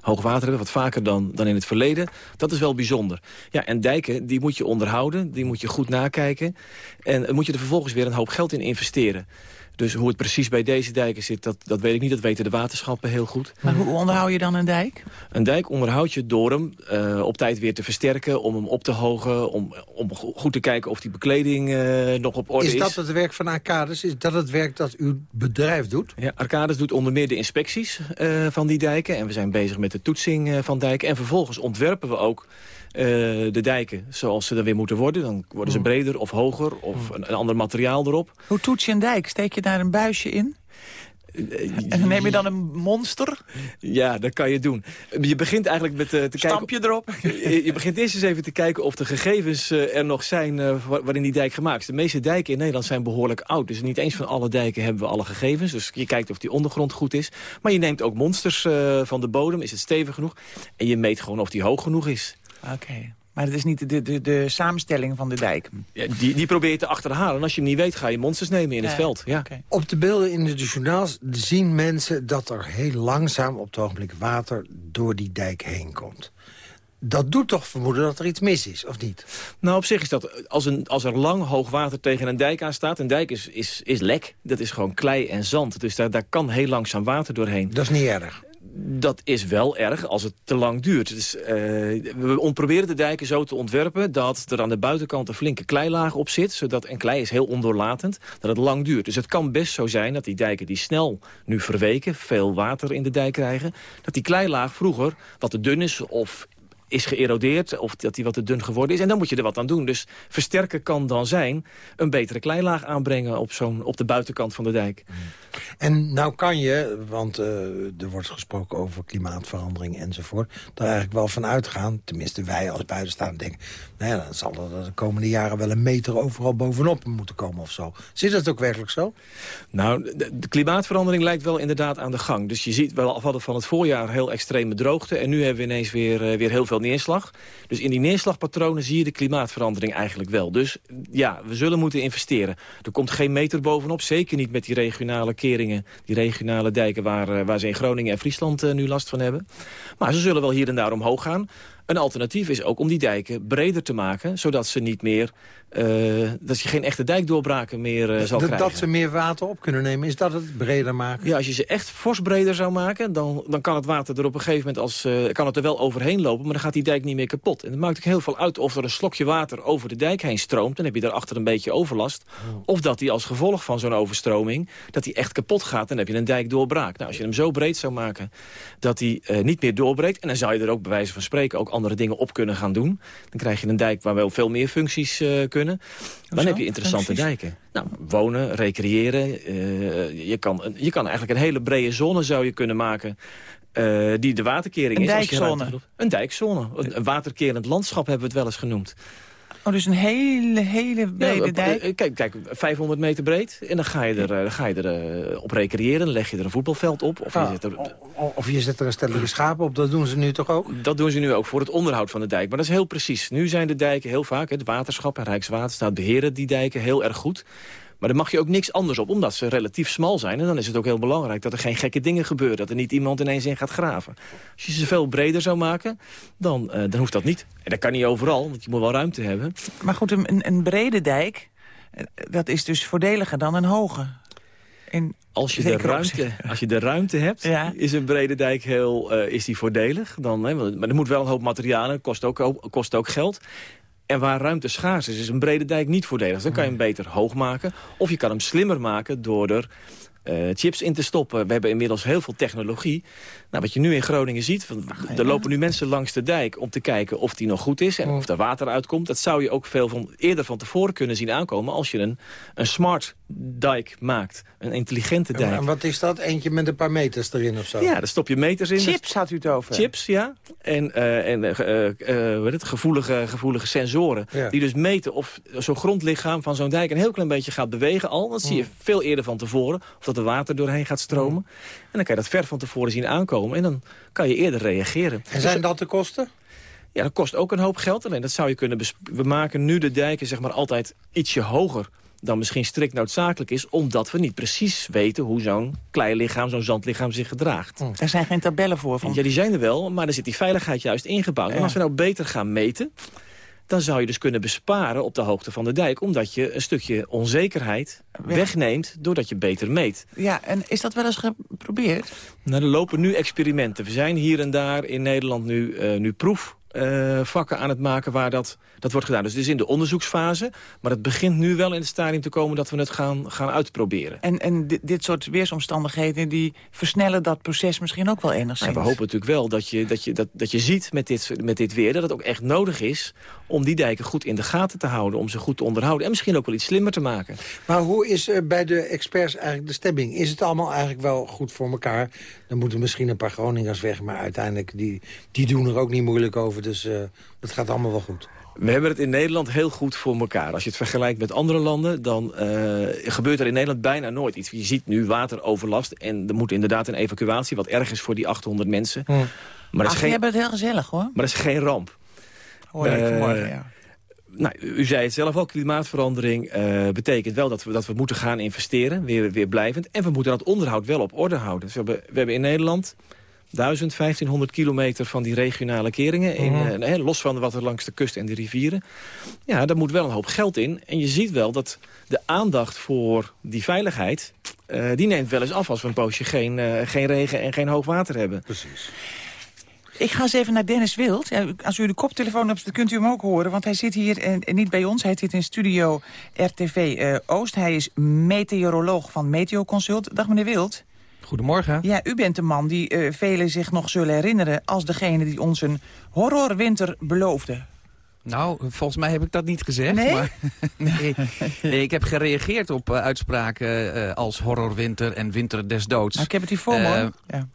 hoog water hebben, wat vaker dan, dan in het verleden... dat is wel bijzonder. Ja, en dijken, die moet je onderhouden, die moet je goed nakijken... en moet je er vervolgens weer een hoop geld in investeren. Dus hoe het precies bij deze dijken zit, dat, dat weet ik niet. Dat weten de waterschappen heel goed. Maar hoe onderhoud je dan een dijk? Een dijk onderhoud je door hem uh, op tijd weer te versterken... om hem op te hogen, om, om goed te kijken of die bekleding uh, nog op orde is. Is dat het werk van Arcades? Is dat het werk dat uw bedrijf doet? Ja, Arcades doet onder meer de inspecties uh, van die dijken. En we zijn bezig met de toetsing van dijken. En vervolgens ontwerpen we ook uh, de dijken zoals ze dan weer moeten worden. Dan worden ze hmm. breder of hoger of een, een ander materiaal erop. Hoe toets je een dijk? Steek je daar een buisje in? En neem je dan een monster? Ja, dat kan je doen. Je begint eigenlijk met uh, te kijken... Stamp je erop? <laughs> Je, je, begint eerst eens even te kijken of de gegevens uh, er nog zijn uh, waarin die dijk gemaakt is. De meeste dijken in Nederland zijn behoorlijk oud. Dus niet eens van alle dijken hebben we alle gegevens. Dus je kijkt of die ondergrond goed is. Maar je neemt ook monsters van de bodem. Is het stevig genoeg? En je meet gewoon of die hoog genoeg is. Oké. Maar het is niet de, de, de samenstelling van de dijk. Ja, die, die probeer je te achterhalen. als je hem niet weet, ga je monsters nemen in het veld. Ja. Op de beelden in de journaals zien mensen dat er heel langzaam op het ogenblik water door die dijk heen komt. Dat doet toch vermoeden dat er iets mis is, of niet? Nou, op zich is dat, als, een, als er lang hoog water tegen een dijk aan staat... een dijk is, is, is lek, dat is gewoon klei en zand. Dus daar, daar kan heel langzaam water doorheen. Dat is niet erg dat is wel erg als het te lang duurt. Dus, uh, we proberen de dijken zo te ontwerpen... dat er aan de buitenkant een flinke kleilaag op zit. Zodat, en klei is heel ondoorlatend, dat het lang duurt. Dus het kan best zo zijn dat die dijken die snel nu verweken... veel water in de dijk krijgen... dat die kleilaag vroeger wat te dun is of is geërodeerd of dat hij wat te dun geworden is. En dan moet je er wat aan doen. Dus versterken kan dan zijn een betere kleilaag aanbrengen op, zo'n op de buitenkant van de dijk. En nou kan je, want uh, er wordt gesproken over klimaatverandering enzovoort... daar eigenlijk wel van uitgaan, tenminste wij als buitenstaander denken... nou ja, dan zal er de komende jaren wel een meter overal bovenop moeten komen of zo. Zit dat ook werkelijk zo? Nou, de, klimaatverandering lijkt wel inderdaad aan de gang. Dus je ziet wel, al van het voorjaar heel extreme droogte... en nu hebben we ineens weer, uh, weer heel veel neerslag. Dus in die neerslagpatronen zie je de klimaatverandering eigenlijk wel. Dus ja, we zullen moeten investeren. Er komt geen meter bovenop, zeker niet met die regionale keringen... die regionale dijken waar, eh, waar ze in Groningen en Friesland uh, nu last van hebben. Maar ze zullen wel hier en daar omhoog gaan. Een alternatief is ook om die dijken breder te maken... zodat ze niet meer uh, dat je geen echte dijkdoorbraken meer uh, zal krijgen. Dat ze meer water op kunnen nemen, is dat het breder maken? Ja, als je ze echt fors breder zou maken... dan, dan kan het water er op een gegeven moment als, uh, kan het er wel overheen lopen... maar dan gaat die dijk niet meer kapot. En het maakt ook heel veel uit of er een slokje water over de dijk heen stroomt... dan heb je daarachter een beetje overlast. Oh. Of dat die als gevolg van zo'n overstroming... dat die echt kapot gaat, dan heb je een dijkdoorbraak. Nou, als je hem zo breed zou maken dat die niet meer doorbreekt... en dan zou je er ook bij wijze van spreken ook andere dingen op kunnen gaan doen... dan krijg je een dijk waar wel veel meer functies kunnen kunnen. Dan heb je interessante dijken. Nou, wonen, recreëren. Uh, je, kan, je kan eigenlijk een hele brede zone zou je kunnen maken... Uh, die de waterkering een is. Dijkzone. Een dijkzone. Een, een waterkerend landschap hebben we het wel eens genoemd. Oh, dus een hele, hele brede ja, dijk? Eh, kijk, kijk, 500 meter breed. En dan ga je er, dan ga je er uh, op recreëren. Dan leg je er een voetbalveld op. Of, je ah, zet er, of je zet er een stelletje schapen op. Dat doen ze nu toch ook? Dat doen ze nu ook voor het onderhoud van de dijk. Maar dat is heel precies. Nu zijn de dijken heel vaak, het waterschap en Rijkswaterstaat beheren die dijken heel erg goed. Maar dan mag je ook niks anders op, omdat ze relatief smal zijn. En dan is het ook heel belangrijk dat er geen gekke dingen gebeuren. Dat er niet iemand ineens in gaat graven. Als je ze veel breder zou maken, dan, uh, dan hoeft dat niet. En dat kan niet overal, want je moet wel ruimte hebben. Maar goed, een, een brede dijk, eh, dat is dus voordeliger dan een hoge. Als je, de ruimte, als je de ruimte hebt, ja. is een brede dijk heel uh, is die voordelig. Dan, hè, maar er moet wel een hoop materialen, kost ook, kost ook geld. En waar ruimte schaars is, is een brede dijk niet voordelig. Dan kan je hem beter hoog maken. Of je kan hem slimmer maken door er uh, chips in te stoppen. We hebben inmiddels heel veel technologie. Nou, wat je nu in Groningen ziet, van, er lopen nu mensen langs de dijk... om te kijken of die nog goed is en of er water uitkomt. Dat zou je ook veel van, eerder van tevoren kunnen zien aankomen... als je een, een smart dijk maakt, een intelligente dijk. En wat is dat? Eentje met een paar meters erin of zo? Ja, daar stop je meters in. Chips had u het over? Chips, ja. En, uh, en uh, uh, het, gevoelige, gevoelige sensoren. Ja. Die dus meten of zo'n grondlichaam van zo'n dijk... een heel klein beetje gaat bewegen al. Dat zie je veel eerder van tevoren. Of dat er water doorheen gaat stromen. En dan kan je dat ver van tevoren zien aankomen. En dan kan je eerder reageren. En zijn dat de kosten? Ja, dat kost ook een hoop geld. Alleen dat zou je kunnen... We maken nu de dijken zeg maar altijd ietsje hoger dan misschien strikt noodzakelijk is... omdat we niet precies weten hoe zo'n lichaam, zo'n zandlichaam zich gedraagt. Hm. Daar zijn geen tabellen voor. Van... Ja, die zijn er wel, maar er zit die veiligheid juist ingebouwd. Ja. En als we nou beter gaan meten dan zou je dus kunnen besparen op de hoogte van de dijk. Omdat je een stukje onzekerheid wegneemt doordat je beter meet. Ja, en is dat wel eens geprobeerd? Nou, er lopen nu experimenten. We zijn hier en daar in Nederland nu, uh, nu proef uh, vakken aan het maken waar dat, dat wordt gedaan. Dus het is in de onderzoeksfase, maar het begint nu wel in het stadium te komen dat we het gaan, gaan uitproberen. En, en dit, dit soort weersomstandigheden die versnellen dat proces misschien ook wel enigszins? Ja, we hopen natuurlijk wel dat je, dat je, dat, dat je ziet met dit, met dit weer dat het ook echt nodig is om die dijken goed in de gaten te houden, om ze goed te onderhouden en misschien ook wel iets slimmer te maken. Maar hoe is uh, bij de experts eigenlijk de stemming? Is het allemaal eigenlijk wel goed voor elkaar? Dan moeten misschien een paar Groningers weg, maar uiteindelijk die, die doen er ook niet moeilijk over. Dus uh, het gaat allemaal wel goed. We hebben het in Nederland heel goed voor elkaar. Als je het vergelijkt met andere landen, dan uh, gebeurt er in Nederland bijna nooit iets. Je ziet nu wateroverlast en er moet inderdaad een evacuatie... wat erg is voor die 800 mensen. Hm. Maar Ach, geen... hebben het heel gezellig, hoor. Maar dat is geen ramp. Hoor ik uh, vanmorgen, ja. Nou, u zei het zelf al, klimaatverandering uh, betekent wel dat we, dat we moeten gaan investeren, weer, weer blijvend. En we moeten dat onderhoud wel op orde houden. Dus we, hebben, we hebben in Nederland 1000, 1500 kilometer van die regionale keringen. In, mm -hmm. los van wat er langs de kust en de rivieren. Ja, daar moet wel een hoop geld in. En je ziet wel dat de aandacht voor die veiligheid... Uh, die neemt wel eens af als we een poosje geen, uh, geen regen en geen hoog water hebben. Precies. Ik ga eens even naar Dennis Wild. Ja, als u de koptelefoon hebt, dan kunt u hem ook horen. Want hij zit hier, en, en niet bij ons, hij zit in studio RTV uh, Oost. Hij is meteoroloog van Meteoconsult. Dag meneer Wild. Goedemorgen. Ja, u bent de man die uh, velen zich nog zullen herinneren... als degene die ons een horrorwinter beloofde. Nou, volgens mij heb ik dat niet gezegd. Nee? Maar, <laughs> nee, nee, ik heb gereageerd op uh, uitspraken uh, als horrorwinter en winter des doods. Maar ik heb het hier voor me, ja.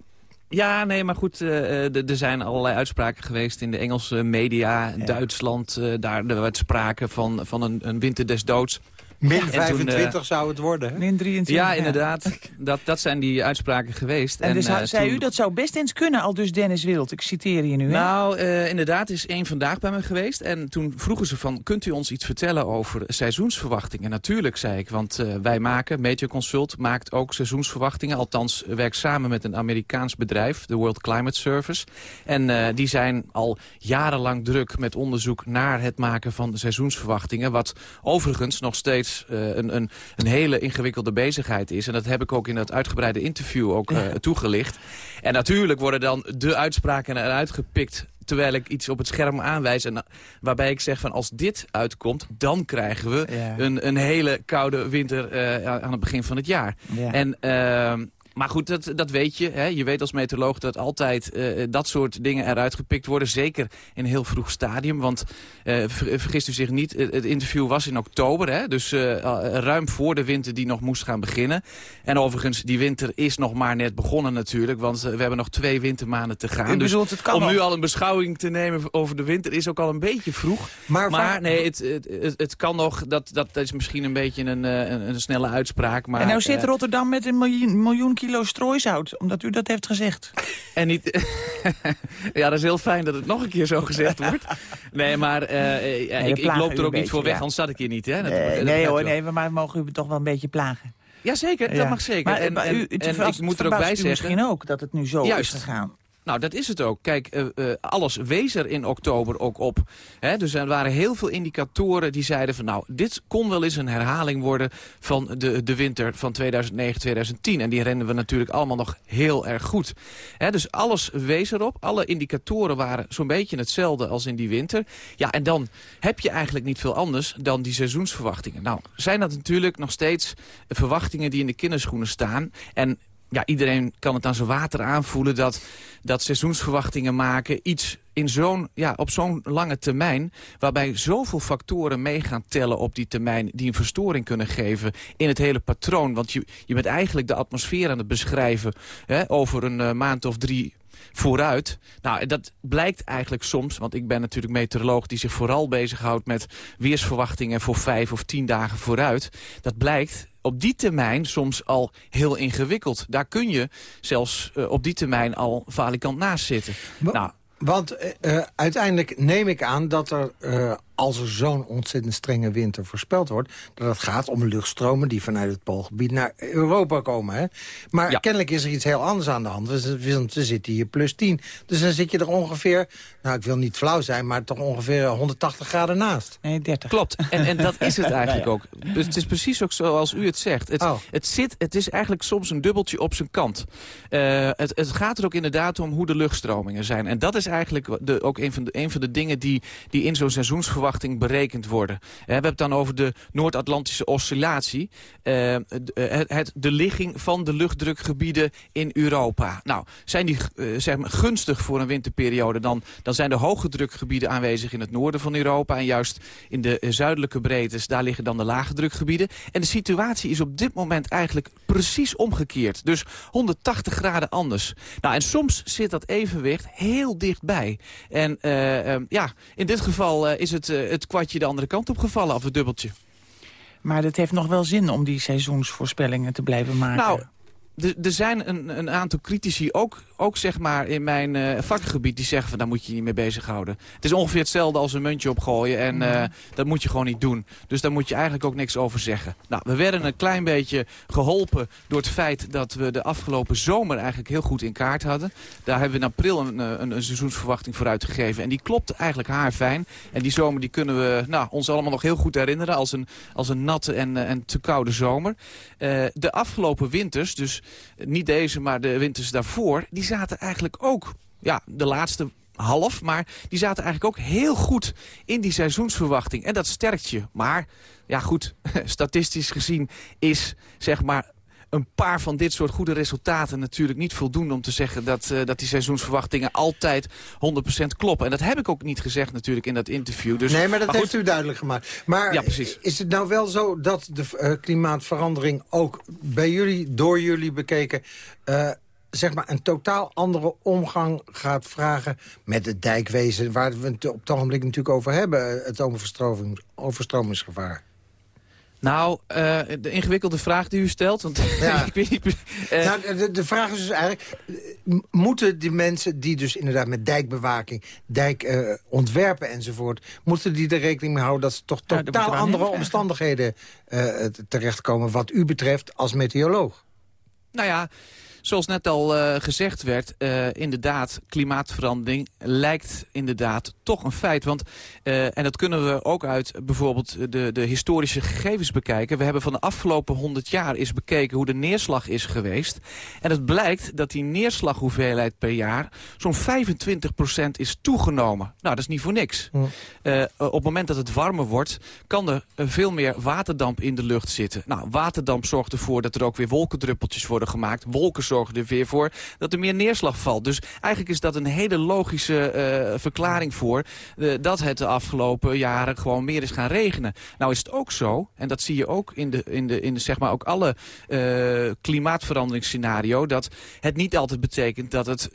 Ja, nee, maar goed, uh, er zijn allerlei uitspraken geweest in de Engelse media. Ja. Duitsland, uh, daar werd sprake van, van een, een winter des doods. Min 25 toen, uh, zou het worden, hè? Min 23. Ja, inderdaad. <laughs> Dat, dat zijn die uitspraken geweest. En, en dus uh, zei toen... u, dat zou best eens kunnen, al dus Dennis Wild. Ik citeer je nu, hè? Nou, uh, inderdaad is één vandaag bij me geweest. En toen vroegen ze van, kunt u ons iets vertellen over seizoensverwachtingen? Natuurlijk, zei ik, want wij maken, Meteoconsult maakt ook seizoensverwachtingen. Althans, werkt samen met een Amerikaans bedrijf, de World Climate Service. En die zijn al jarenlang druk met onderzoek naar het maken van seizoensverwachtingen. Wat overigens nog steeds uh, een, een, een, hele ingewikkelde bezigheid is. En dat heb ik ook in dat uitgebreide interview ook uh, toegelicht. En natuurlijk worden dan de uitspraken eruit gepikt terwijl ik iets op het scherm aanwijs. En waarbij ik zeg van als dit uitkomt, dan krijgen we ja. een, een hele koude winter uh, aan het begin van het jaar. Ja. En uh, maar goed, dat, dat weet je. Hè? Je weet als meteoroloog dat altijd uh, dat soort dingen eruit gepikt worden. Zeker in een heel vroeg stadium. Want uh, vergist u zich niet, het interview was in oktober. Hè? Dus uh, ruim voor de winter die nog moest gaan beginnen. En overigens, die winter is nog maar net begonnen natuurlijk. Want we hebben nog twee wintermaanden te gaan. Dus bedoelt, om nog... nu al een beschouwing te nemen over de winter is ook al een beetje vroeg. Maar, maar nee, het, het, het, het, kan nog. Dat, dat is misschien een beetje een, een, een snelle uitspraak. Maar, en nou zit Rotterdam met een miljoen, miljoen kilo strooisout, omdat u dat heeft gezegd. <laughs> En niet... <laughs> ja, dat is heel fijn dat het nog een keer zo gezegd wordt. <laughs> Nee, maar uh, nee, ik, ik, loop er ook niet beetje, voor weg, ja. anders zat ik hier niet. Hè? Dat, nee, dat nee hoor, nee, maar we mogen u toch wel een beetje plagen. Jazeker, ja. dat mag zeker. Maar, en, maar u, en, en ik moet er ook bij zeggen... misschien ook dat het nu zo Juist. is gegaan. Nou dat is het ook. Kijk, uh, uh, alles wees er in oktober ook op. Dus er waren heel veel indicatoren die zeiden van... nou, dit kon wel eens een herhaling worden van de, de winter van 2009-2010. En die rennen we natuurlijk allemaal nog heel erg goed. Dus alles wees erop. Alle indicatoren waren zo'n beetje hetzelfde als in die winter. Ja, en dan heb je eigenlijk niet veel anders dan die seizoensverwachtingen. Nou, zijn dat natuurlijk nog steeds verwachtingen die in de kinderschoenen staan. En ja, iedereen kan het aan zijn water aanvoelen dat, dat seizoensverwachtingen maken iets in zo'n ja, op zo'n lange termijn... waarbij zoveel factoren mee gaan tellen op die termijn... die een verstoring kunnen geven in het hele patroon. Want je, je bent eigenlijk de atmosfeer aan het beschrijven... Hè, over een uh, maand of drie vooruit. Nou, dat blijkt eigenlijk soms, want ik ben natuurlijk meteoroloog... die zich vooral bezighoudt met weersverwachtingen voor vijf of tien dagen vooruit. Dat blijkt op die termijn soms al heel ingewikkeld. Daar kun je zelfs uh, op die termijn al valikant naast zitten. nou, want uh, uiteindelijk neem ik aan dat er als er zo'n ontzettend strenge winter voorspeld wordt... dat het gaat om luchtstromen die vanuit het Poolgebied naar Europa komen. Hè? Maar kennelijk is er iets heel anders aan de hand. We, we zitten hier plus 10. Dus dan zit je er ongeveer, nou ik wil niet flauw zijn... maar toch ongeveer 180 graden naast. Nee, 30. Klopt. En, en dat is het <laughs> eigenlijk ook. Dus het is precies ook zoals u het zegt. Het, oh. het, zit, het is eigenlijk soms een dubbeltje op zijn kant. Uh, het, het gaat er ook inderdaad om hoe de luchtstromingen zijn. En dat is eigenlijk de, ook een van de, een van de dingen die, die in zo'n seizoensverwachting berekend worden. We hebben het dan over de Noord-Atlantische oscillatie. Uh, het, de ligging van de luchtdrukgebieden in Europa. Nou, zijn die zeg maar gunstig voor een winterperiode... Dan, dan zijn de hoge drukgebieden aanwezig in het noorden van Europa... en juist in de zuidelijke breedtes, daar liggen dan de lage drukgebieden. En de situatie is op dit moment eigenlijk precies omgekeerd. Dus 180 graden anders. Nou, en soms zit dat evenwicht heel dichtbij. En ja, in dit geval is het het kwartje de andere kant op gevallen, of het dubbeltje. Maar het heeft nog wel zin om die seizoensvoorspellingen te blijven maken. Nou, er zijn een, een, aantal critici, ook, ook zeg maar in mijn uh, vakgebied... die zeggen van daar moet je je niet mee bezighouden. Het is ongeveer hetzelfde als een muntje opgooien en uh, dat moet je gewoon niet doen. Dus daar moet je eigenlijk ook niks over zeggen. Nou, we werden een klein beetje geholpen door het feit dat we de afgelopen zomer... eigenlijk heel goed in kaart hadden. Daar hebben we in april een, een, een seizoensverwachting voor uitgegeven. En die klopt eigenlijk haar fijn. En die zomer die kunnen we nou, ons allemaal nog heel goed herinneren... als een, als een natte en, en te koude zomer. Uh, de afgelopen winters, dus niet deze, maar de winters daarvoor... die zaten eigenlijk ook, ja, de laatste half... maar die zaten eigenlijk ook heel goed in die seizoensverwachting. En dat sterkt je. Maar, ja goed, <laughs> statistisch gezien is, zeg maar een paar van dit soort goede resultaten natuurlijk niet voldoende om te zeggen dat, uh, dat die seizoensverwachtingen altijd 100% kloppen. En dat heb ik ook niet gezegd natuurlijk in dat interview. Dus, nee, maar dat heeft u duidelijk gemaakt. Maar ja, precies. is het nou wel zo dat de uh, klimaatverandering ook bij jullie, door jullie bekeken... Uh, zeg maar een totaal andere omgang gaat vragen met het dijkwezen... waar we het op het ogenblik natuurlijk over hebben, het overstromingsgevaar? Nou, uh, de ingewikkelde vraag die u stelt. Want ja. <laughs> ik weet niet, uh, nou, de, de, vraag is dus eigenlijk... moeten die mensen die dus inderdaad met dijkbewaking... dijk uh, ontwerpen enzovoort... moeten die er rekening mee houden dat ze toch totaal ja, andere omstandigheden terechtkomen... wat u betreft als meteoroloog? Nou ja... Zoals net al uh, gezegd werd, uh, inderdaad, klimaatverandering lijkt inderdaad toch een feit. Want, uh, en dat kunnen we ook uit bijvoorbeeld de, de historische gegevens bekijken. We hebben van de afgelopen 100 jaar eens bekeken hoe de neerslag is geweest. En het blijkt dat die neerslaghoeveelheid per jaar zo'n 25% is toegenomen. Nou, dat is niet voor niks. Ja. op het moment dat het warmer wordt, kan er veel meer waterdamp in de lucht zitten. Nou, waterdamp zorgt ervoor dat er ook weer wolkendruppeltjes worden gemaakt. Wolken zorgen er weer voor dat er meer neerslag valt. Dus eigenlijk is dat een hele logische uh, verklaring voor... Uh, dat het de afgelopen jaren gewoon meer is gaan regenen. Nou is het ook zo, en dat zie je ook in, de, in, de, in de, zeg maar ook alle uh, klimaatveranderingsscenario... dat het niet altijd betekent dat het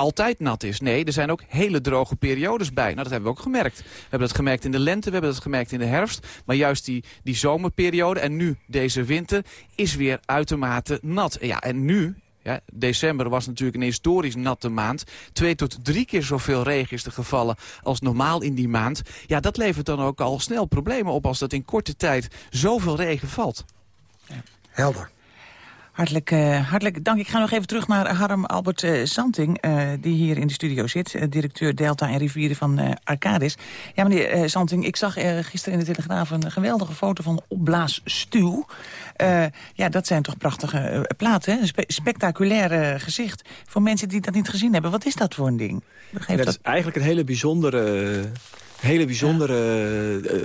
altijd nat is. Nee, er zijn ook hele droge periodes bij. Nou, dat hebben we ook gemerkt. We hebben dat gemerkt in de lente, we hebben dat gemerkt in de herfst. Maar juist die, die zomerperiode en nu deze winter is weer uitermate nat. Ja, en nu, ja, december was natuurlijk een historisch natte maand. Twee tot drie keer zoveel regen is er gevallen als normaal in die maand. Ja, dat levert dan ook al snel problemen op als dat in korte tijd zoveel regen valt. Ja. Helder. Hartelijk, uh, hartelijk dank. Ik ga nog even terug naar Harm Albert uh, Santing, uh, die hier in de studio zit. directeur Delta en Rivieren van Arcadis. Ja, meneer Santing, ik zag gisteren in de Telegraaf een geweldige foto van opblaasstuw. ja, dat zijn toch prachtige platen, Een spe spectaculair gezicht. Voor mensen die dat niet gezien hebben, wat is dat voor een ding? dat, dat is eigenlijk een hele bijzondere hele bijzondere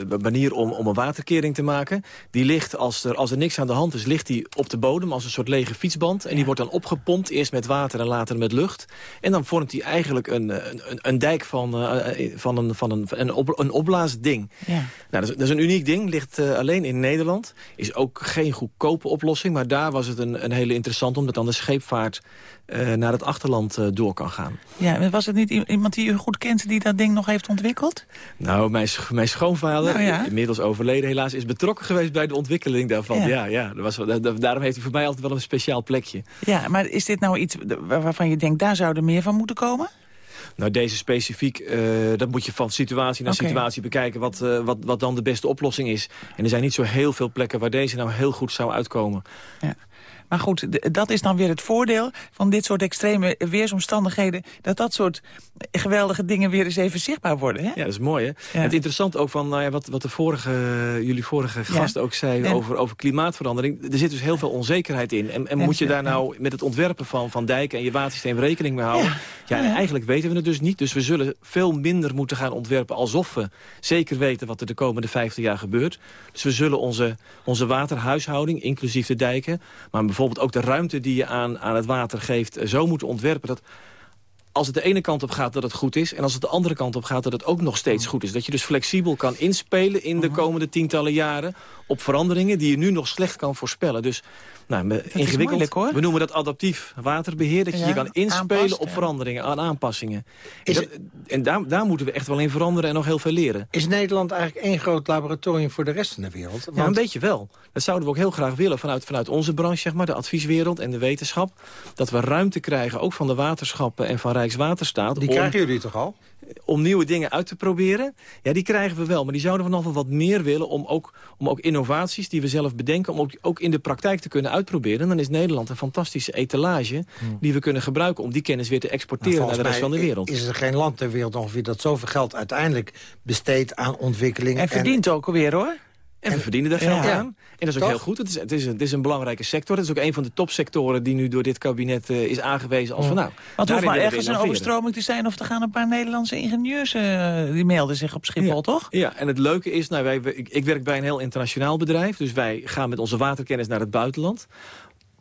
ja. manier om, om een waterkering te maken. Die ligt, als er, als er niks aan de hand is, ligt die op de bodem als een soort lege fietsband. En die wordt dan opgepompt, eerst met water en later met lucht. En dan vormt die eigenlijk een, een, een dijk van, uh, van, een, van een, een, op, een opblaasding. Ja. Nou, dat, is, dat is een uniek ding, ligt uh, alleen in Nederland. Is ook geen goedkope oplossing, maar daar was het een, een hele interessant... omdat dan de scheepvaart uh, naar het achterland uh, door kan gaan. Ja, was het niet iemand die u goed kent die dat ding nog heeft ontwikkeld? Nou, mijn, mijn schoonvader, nou ja. inmiddels overleden helaas... is betrokken geweest bij de ontwikkeling daarvan. Ja, ja, ja dat was, daarom heeft hij voor mij altijd wel een speciaal plekje. Ja, maar is dit nou iets waarvan je denkt... daar zou er meer van moeten komen? Nou, deze specifiek, uh, dat moet je van situatie naar okay. situatie bekijken... Wat, uh, wat, wat dan de beste oplossing is. En er zijn niet zo heel veel plekken waar deze nou heel goed zou uitkomen. Ja. Maar goed, dat is dan weer het voordeel van dit soort extreme weersomstandigheden... dat dat soort geweldige dingen weer eens even zichtbaar worden. Hè? Ja, dat is mooi, hè? Het interessant ook van nou ja, wat, wat de vorige, jullie vorige gast ook zei over, over klimaatverandering. Er zit dus heel veel onzekerheid in. En, en moet je daar nou met het ontwerpen van, van dijken en je watersysteem rekening mee houden? Ja, en eigenlijk weten we het dus niet. Dus we zullen veel minder moeten gaan ontwerpen alsof we zeker weten wat er de komende 50 jaar gebeurt. Dus we zullen onze, onze waterhuishouding, inclusief de dijken, maar bijvoorbeeld ook de ruimte die je aan, aan het water geeft... Eh, zo moeten ontwerpen dat als het de ene kant op gaat dat het goed is... en als het de andere kant op gaat dat het ook nog steeds goed is. Dat je dus flexibel kan inspelen in de komende tientallen jaren... op veranderingen die je nu nog slecht kan voorspellen. Dus nou, ingewikkeld. Hoor. We noemen dat adaptief waterbeheer. Dat je je kan inspelen op veranderingen, aan aanpassingen. En, dat, en daar, daar, moeten we echt wel in veranderen en nog heel veel leren. Is Nederland eigenlijk één groot laboratorium voor de rest van de wereld? Want... Ja, een beetje wel. Dat zouden we ook heel graag willen vanuit, vanuit onze branche, zeg maar, de advieswereld en de wetenschap. Dat we ruimte krijgen, ook van de waterschappen en van Rijkswaterstaat. Die krijgen jullie toch al? om nieuwe dingen uit te proberen. Ja, die krijgen we wel. Maar die zouden nog wel wat meer willen... om ook, om ook innovaties die we zelf bedenken... om ook, ook in de praktijk te kunnen uitproberen. En dan is Nederland een fantastische etalage... Hmm. die we kunnen gebruiken om die kennis weer te exporteren nou, naar de rest van de wereld. is er geen land ter wereld ongeveer dat zoveel geld uiteindelijk besteedt aan ontwikkeling. En verdient ook alweer hoor. En we verdienen daar geld aan. En dat is ook heel goed. Het is, het, is een, het is een belangrijke sector. Het is ook een van de topsectoren die nu door dit kabinet uh, is aangewezen. Als van, nou, Want hoeft maar ergens een overstroming te zijn... of er gaan een paar Nederlandse ingenieurs uh, die melden zich op Schiphol, ja. toch? Ja, en het leuke is, nou, wij, ik, ik werk bij een heel internationaal bedrijf. Dus wij gaan met onze waterkennis naar het buitenland.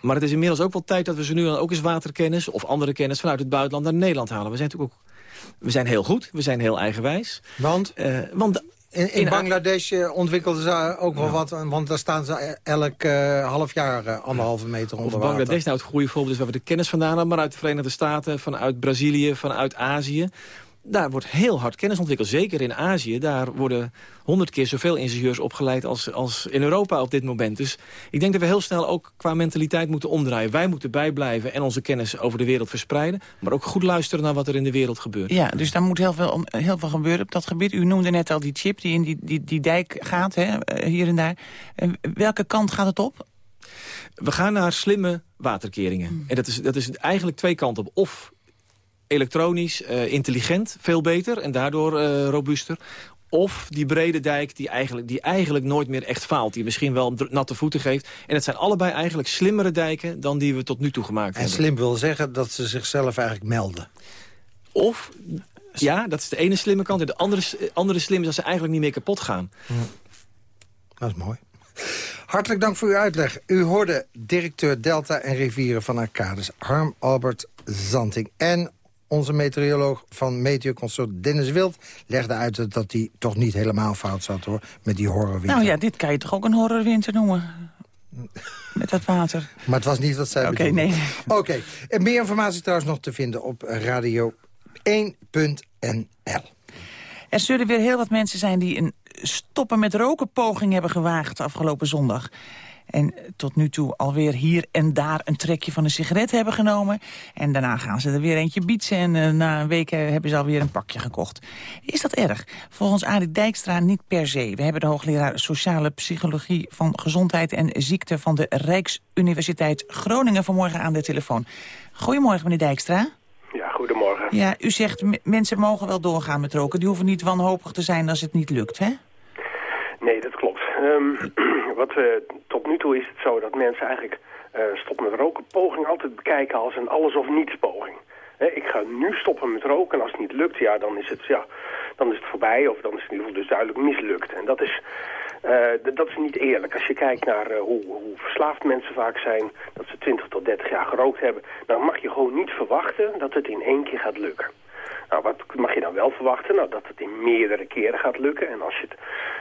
Maar het is inmiddels ook wel tijd dat we ze nu dan ook eens waterkennis... of andere kennis vanuit het buitenland naar Nederland halen. We zijn natuurlijk ook... We zijn heel goed, we zijn heel eigenwijs. Want? Uh, want in, in, Bangladesh ontwikkelden ze ook wel wat, want daar staan ze elk uh, half jaar uh, anderhalve meter onder water. Bangladesh nou het goede voorbeeld is waar we de kennis vandaan hebben, maar uit de Verenigde Staten, vanuit Brazilië, vanuit Azië daar wordt heel hard kennis ontwikkeld. Zeker in Azië. Daar worden honderd keer zoveel ingenieurs opgeleid als, als in Europa op dit moment. Dus ik denk dat we heel snel ook qua mentaliteit moeten omdraaien. Wij moeten bijblijven en onze kennis over de wereld verspreiden. Maar ook goed luisteren naar wat er in de wereld gebeurt. Ja, dus daar moet heel veel, heel veel gebeuren op dat gebied. U noemde net al die chip die in die, die, die dijk gaat, hè, eh, hier en daar. welke kant gaat het op? We gaan naar slimme waterkeringen. Hmm. En dat is, dat is eigenlijk twee kanten op. Of elektronisch, uh, intelligent, veel beter en daardoor uh, robuuster. Of die brede dijk die eigenlijk, die eigenlijk nooit meer echt faalt. Die misschien wel natte voeten geeft. En het zijn allebei eigenlijk slimmere dijken dan die we tot nu toe gemaakt en hebben. En slim wil zeggen dat ze zichzelf eigenlijk melden. Of, ja, dat is de ene slimme kant. En de andere, andere slim is dat ze eigenlijk niet meer kapot gaan. Dat is mooi. Hartelijk dank voor uw uitleg. U hoorde directeur Delta en Rivieren van Arcades, Harm Albert Zanting. En onze meteoroloog van Meteoconsult Dennis Wild legde uit dat hij toch niet helemaal fout zat hoor, met die horrorwinter. Nou ja, dit kan je toch ook een horrorwinter noemen? <laughs> Met dat water. Maar het was niet wat zij Oké, nee. <laughs> Oké, meer informatie trouwens nog te vinden op radio1.nl. Er zullen weer heel wat mensen zijn die een stoppen met roken poging hebben gewaagd afgelopen zondag. En tot nu toe alweer hier en daar een trekje van een sigaret hebben genomen. En daarna gaan ze er weer eentje bietsen en eh, na een week eh, hebben ze alweer een pakje gekocht. Is dat erg? Volgens Arie Dijkstra niet per se. We hebben de hoogleraar Sociale Psychologie van Gezondheid en Ziekte van de Rijksuniversiteit Groningen vanmorgen aan de telefoon. Goedemorgen meneer Dijkstra. Ja, goedemorgen. Ja, u zegt mensen mogen wel doorgaan met roken. Die hoeven niet wanhopig te zijn als het niet lukt, hè? Nee, dat klopt. Um, <clears throat> wat we, tot nu toe is het zo dat mensen eigenlijk uh, stop met roken poging altijd bekijken als een alles of niets poging. ik ga nu stoppen met roken en als het niet lukt, ja, dan is het, ja, dan is het voorbij of dan is het in ieder geval dus duidelijk mislukt. En dat is, uh, dat is niet eerlijk. Als je kijkt naar hoe, hoe, verslaafd mensen vaak zijn, dat ze 20 tot 30 jaar gerookt hebben, dan mag je gewoon niet verwachten dat het in één keer gaat lukken. Nou, wat mag je dan wel verwachten? Nou, dat het in meerdere keren gaat lukken. En als je het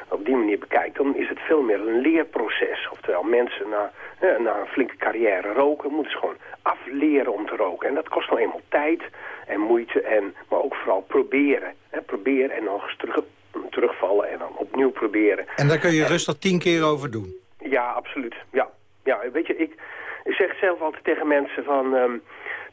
op die manier bekijkt, dan is het veel meer een leerproces. Oftewel, mensen na, eh, na een flinke carrière roken, moeten ze gewoon afleren om te roken. En dat kost nou eenmaal tijd en moeite, en, maar ook vooral proberen. Hè, proberen en nog eens terug, terugvallen en dan opnieuw proberen. En daar kun je rustig tien keer over doen? Ja, absoluut. Ja, ja weet je, ik zeg zelf altijd tegen mensen van... Um,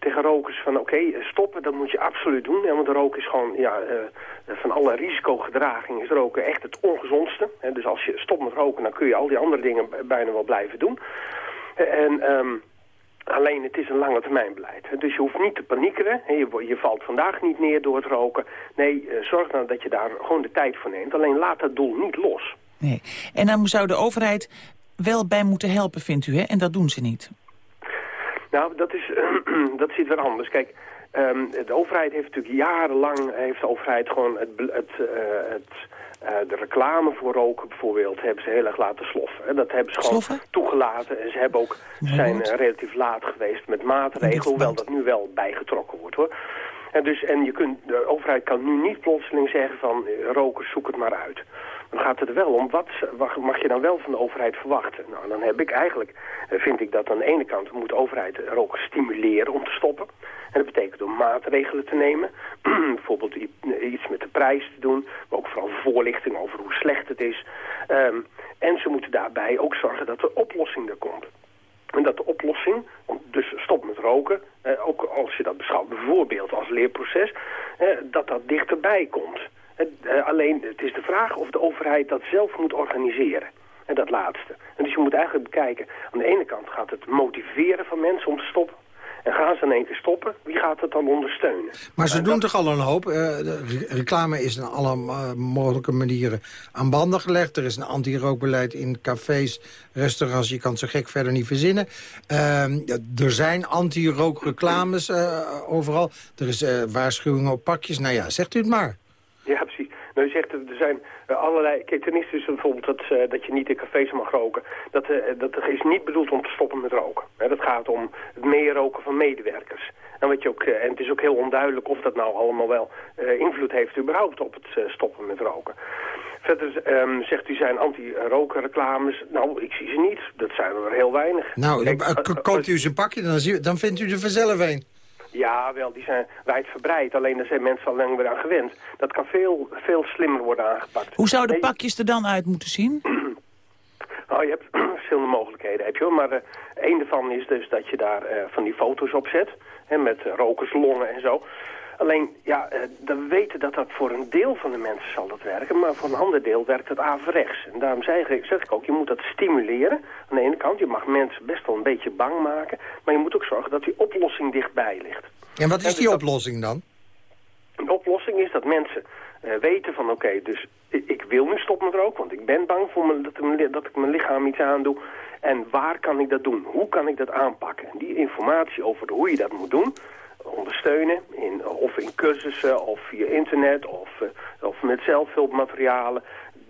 tegen rokers van oké, stoppen, dat moet je absoluut doen. want roken is gewoon, ja, uh, van alle risicogedraging is roken echt het ongezondste. dus als je stopt met roken, dan kun je al die andere dingen bijna wel blijven doen. En... Um, Alleen het is een lange termijn beleid. Dus je hoeft niet te paniekeren. Je, je valt vandaag niet neer door het roken. Nee, uh, zorg dan dat je daar gewoon de tijd voor neemt. Alleen laat dat doel niet los. Nee. En dan zou de overheid wel bij moeten helpen, vindt u, hè? En dat doen ze niet. Nou, dat, is, <clears throat> dat zit weer anders. Kijk, um, de overheid heeft natuurlijk jarenlang... heeft de overheid gewoon het, het, uh, het uh, de reclame voor roken bijvoorbeeld hebben ze heel erg laten sloffen. En dat hebben ze gewoon toegelaten. En ze hebben ook, zijn uh, relatief laat geweest met maatregelen, hoewel dat nu wel bijgetrokken wordt hoor. En, dus, en je kunt, de overheid kan nu niet plotseling zeggen van rokers zoek het maar uit. Dan gaat het er wel om, wat mag je dan wel van de overheid verwachten? Nou, dan heb ik eigenlijk, eh, vind ik dat aan de ene kant moet de overheid rokers stimuleren om te stoppen. En dat betekent door maatregelen te nemen. <clears throat> Bijvoorbeeld iets met de prijs te doen, maar ook vooral voorlichting over hoe slecht het is. Um, en ze moeten daarbij ook zorgen dat er oplossing er komt. En dat de oplossing, dus stop met roken, eh, ook als je dat beschouwt bijvoorbeeld als leerproces, eh, dat dat dichterbij komt. Uh, alleen het is de vraag of de overheid dat zelf moet organiseren. En dat laatste. En dus je moet eigenlijk bekijken, aan de ene kant gaat het motiveren van mensen om te stoppen. En gaan ze in één keer stoppen, wie gaat het dan ondersteunen? Maar ze doen toch al een hoop? Uh, de reclame is in alle uh, mogelijke manieren aan banden gelegd. Er is een anti-rookbeleid in cafés, restaurants. Je kan het zo gek verder niet verzinnen. Uh, er zijn anti-rookreclames overal. Er is waarschuwingen op pakjes. Nou ja, zegt u het maar. Nou, u zegt, er zijn uh, allerlei... Kijk, ten eerste is bijvoorbeeld dat, uh, dat je niet in cafés mag roken. Dat, uh, dat is niet bedoeld om te stoppen met roken. Hè, dat gaat om het meer roken van medewerkers. En, wat je ook, en het is ook heel onduidelijk of dat nou allemaal wel invloed heeft überhaupt op het stoppen met roken. Verder um, zegt u zijn anti-rokenreclames. Nou, ik zie ze niet. Dat zijn er heel weinig. Nou, Kijk, koopt u ze pakje, dan, dan vindt u er vanzelf een. Ja, wel, die zijn wijdverbreid. Alleen daar zijn mensen al lang weer aan gewend. Dat kan veel, veel slimmer worden aangepakt. Hoe zouden de pakjes er dan uit moeten zien? nou, <clears throat> je hebt <clears throat> verschillende mogelijkheden, heb je hoor. Maar uh, een daarvan is dus dat je daar uh, van die foto's op zet. Hè, met rokerslongen en zo. Alleen, ja, we weten dat dat voor een deel van de mensen zal dat werken, maar voor een ander deel werkt het averechts. En daarom zeg ik, zeg ik ook, je moet dat stimuleren. Aan de ene kant, je mag mensen best wel een beetje bang maken, maar je moet ook zorgen dat die oplossing dichtbij ligt. En wat is dus die oplossing dan? De oplossing is dat mensen uh, weten van, oké, dus ik, ik, wil nu stoppen met roken, want ik ben bang voor me, dat, ik, dat ik mijn lichaam iets aandoe. En waar kan ik dat doen? Hoe kan ik dat aanpakken? En die informatie over hoe je dat moet doen, ondersteunen. In, of in cursussen, of via internet, of, uh, of met zelfhulpmaterialen.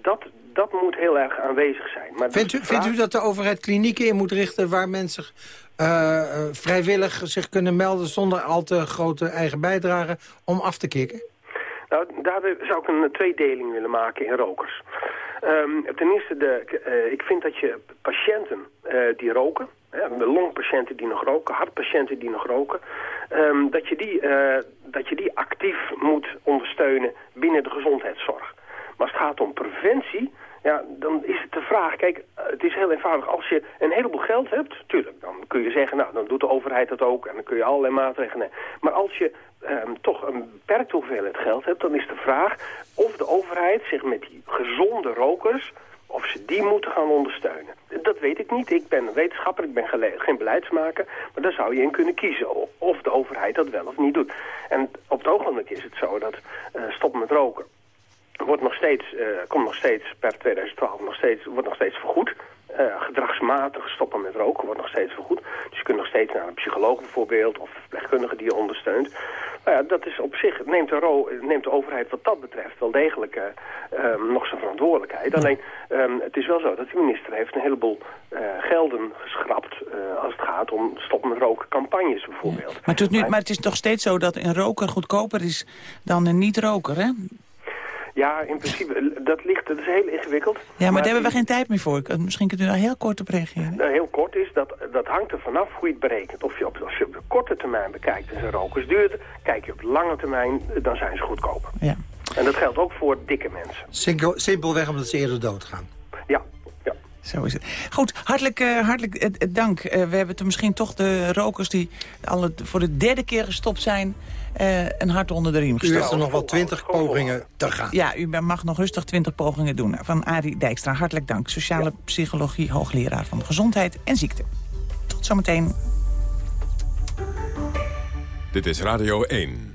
Dat, dat moet heel erg aanwezig zijn. Maar vindt, u, vindt u dat de overheid klinieken in moet richten... waar mensen uh, vrijwillig zich kunnen melden... zonder al te grote eigen bijdrage om af te kicken? Nou, daar zou ik een tweedeling willen maken in rokers. Um, ten eerste, de, uh, ik vind dat je patiënten uh, die roken... Hè, longpatiënten die nog roken, hartpatiënten die nog roken... Um, dat, je die, uh, dat je die actief moet ondersteunen binnen de gezondheidszorg. Maar als het gaat om preventie, Ja, dan is het de vraag, kijk, het is heel eenvoudig. Als je een heleboel geld hebt, tuurlijk, dan kun je zeggen, nou, dan doet de overheid dat ook en dan kun je allerlei maatregelen nemen. Maar als je ehm, toch een beperkte hoeveelheid geld hebt, dan is de vraag of de overheid zich met die gezonde rokers, of ze die moeten gaan ondersteunen. Dat weet ik niet. Ik ben wetenschapper, ik ben geen beleidsmaker, maar daar zou je in kunnen kiezen of de overheid dat wel of niet doet. En op het ogenblik is het zo dat uh, stop met roken wordt nog steeds, uh, komt nog steeds per 2012 nog steeds, wordt nog steeds vergoed. Uh, gedragsmatig stoppen met roken wordt nog steeds vergoed. Dus je kunt nog steeds naar een psycholoog bijvoorbeeld of verpleegkundige die je ondersteunt. Nou ja, dat is op zich, neemt de, neemt de overheid wat dat betreft wel degelijk uh, nog zijn verantwoordelijkheid. Alleen, um, het is wel zo dat de minister heeft een heleboel gelden geschrapt als het gaat om stoppen met roken campagnes bijvoorbeeld. Maar, het nu, maar het is toch steeds zo dat een roker goedkoper is dan een niet-roker, hè? Ja, in principe, dat ligt, dat is heel ingewikkeld. Ja, maar, daar hebben we geen tijd meer voor. Misschien kunt u daar heel kort op reageren. Nou, heel kort is, dat, dat hangt er vanaf hoe je het berekent. Of je op, als je op de korte termijn bekijkt, is een rokers duurder. Kijk je op de lange termijn, dan zijn ze goedkoper. Ja. En dat geldt ook voor dikke mensen. Simpel, simpelweg omdat ze eerder doodgaan. Ja, ja. Zo is het. Goed, hartelijk, uh, hartelijk uh, dank. Uh, we hebben misschien toch de rokers die alle, voor de derde keer gestopt zijn... een hart onder de riem gestoken. U heeft er nog wel twintig pogingen te gaan. Ja, u mag nog rustig twintig pogingen doen. Van Arie Dijkstra, hartelijk dank. Sociale ja. psychologie, hoogleraar van gezondheid en ziekte. Tot zometeen. Dit is Radio 1.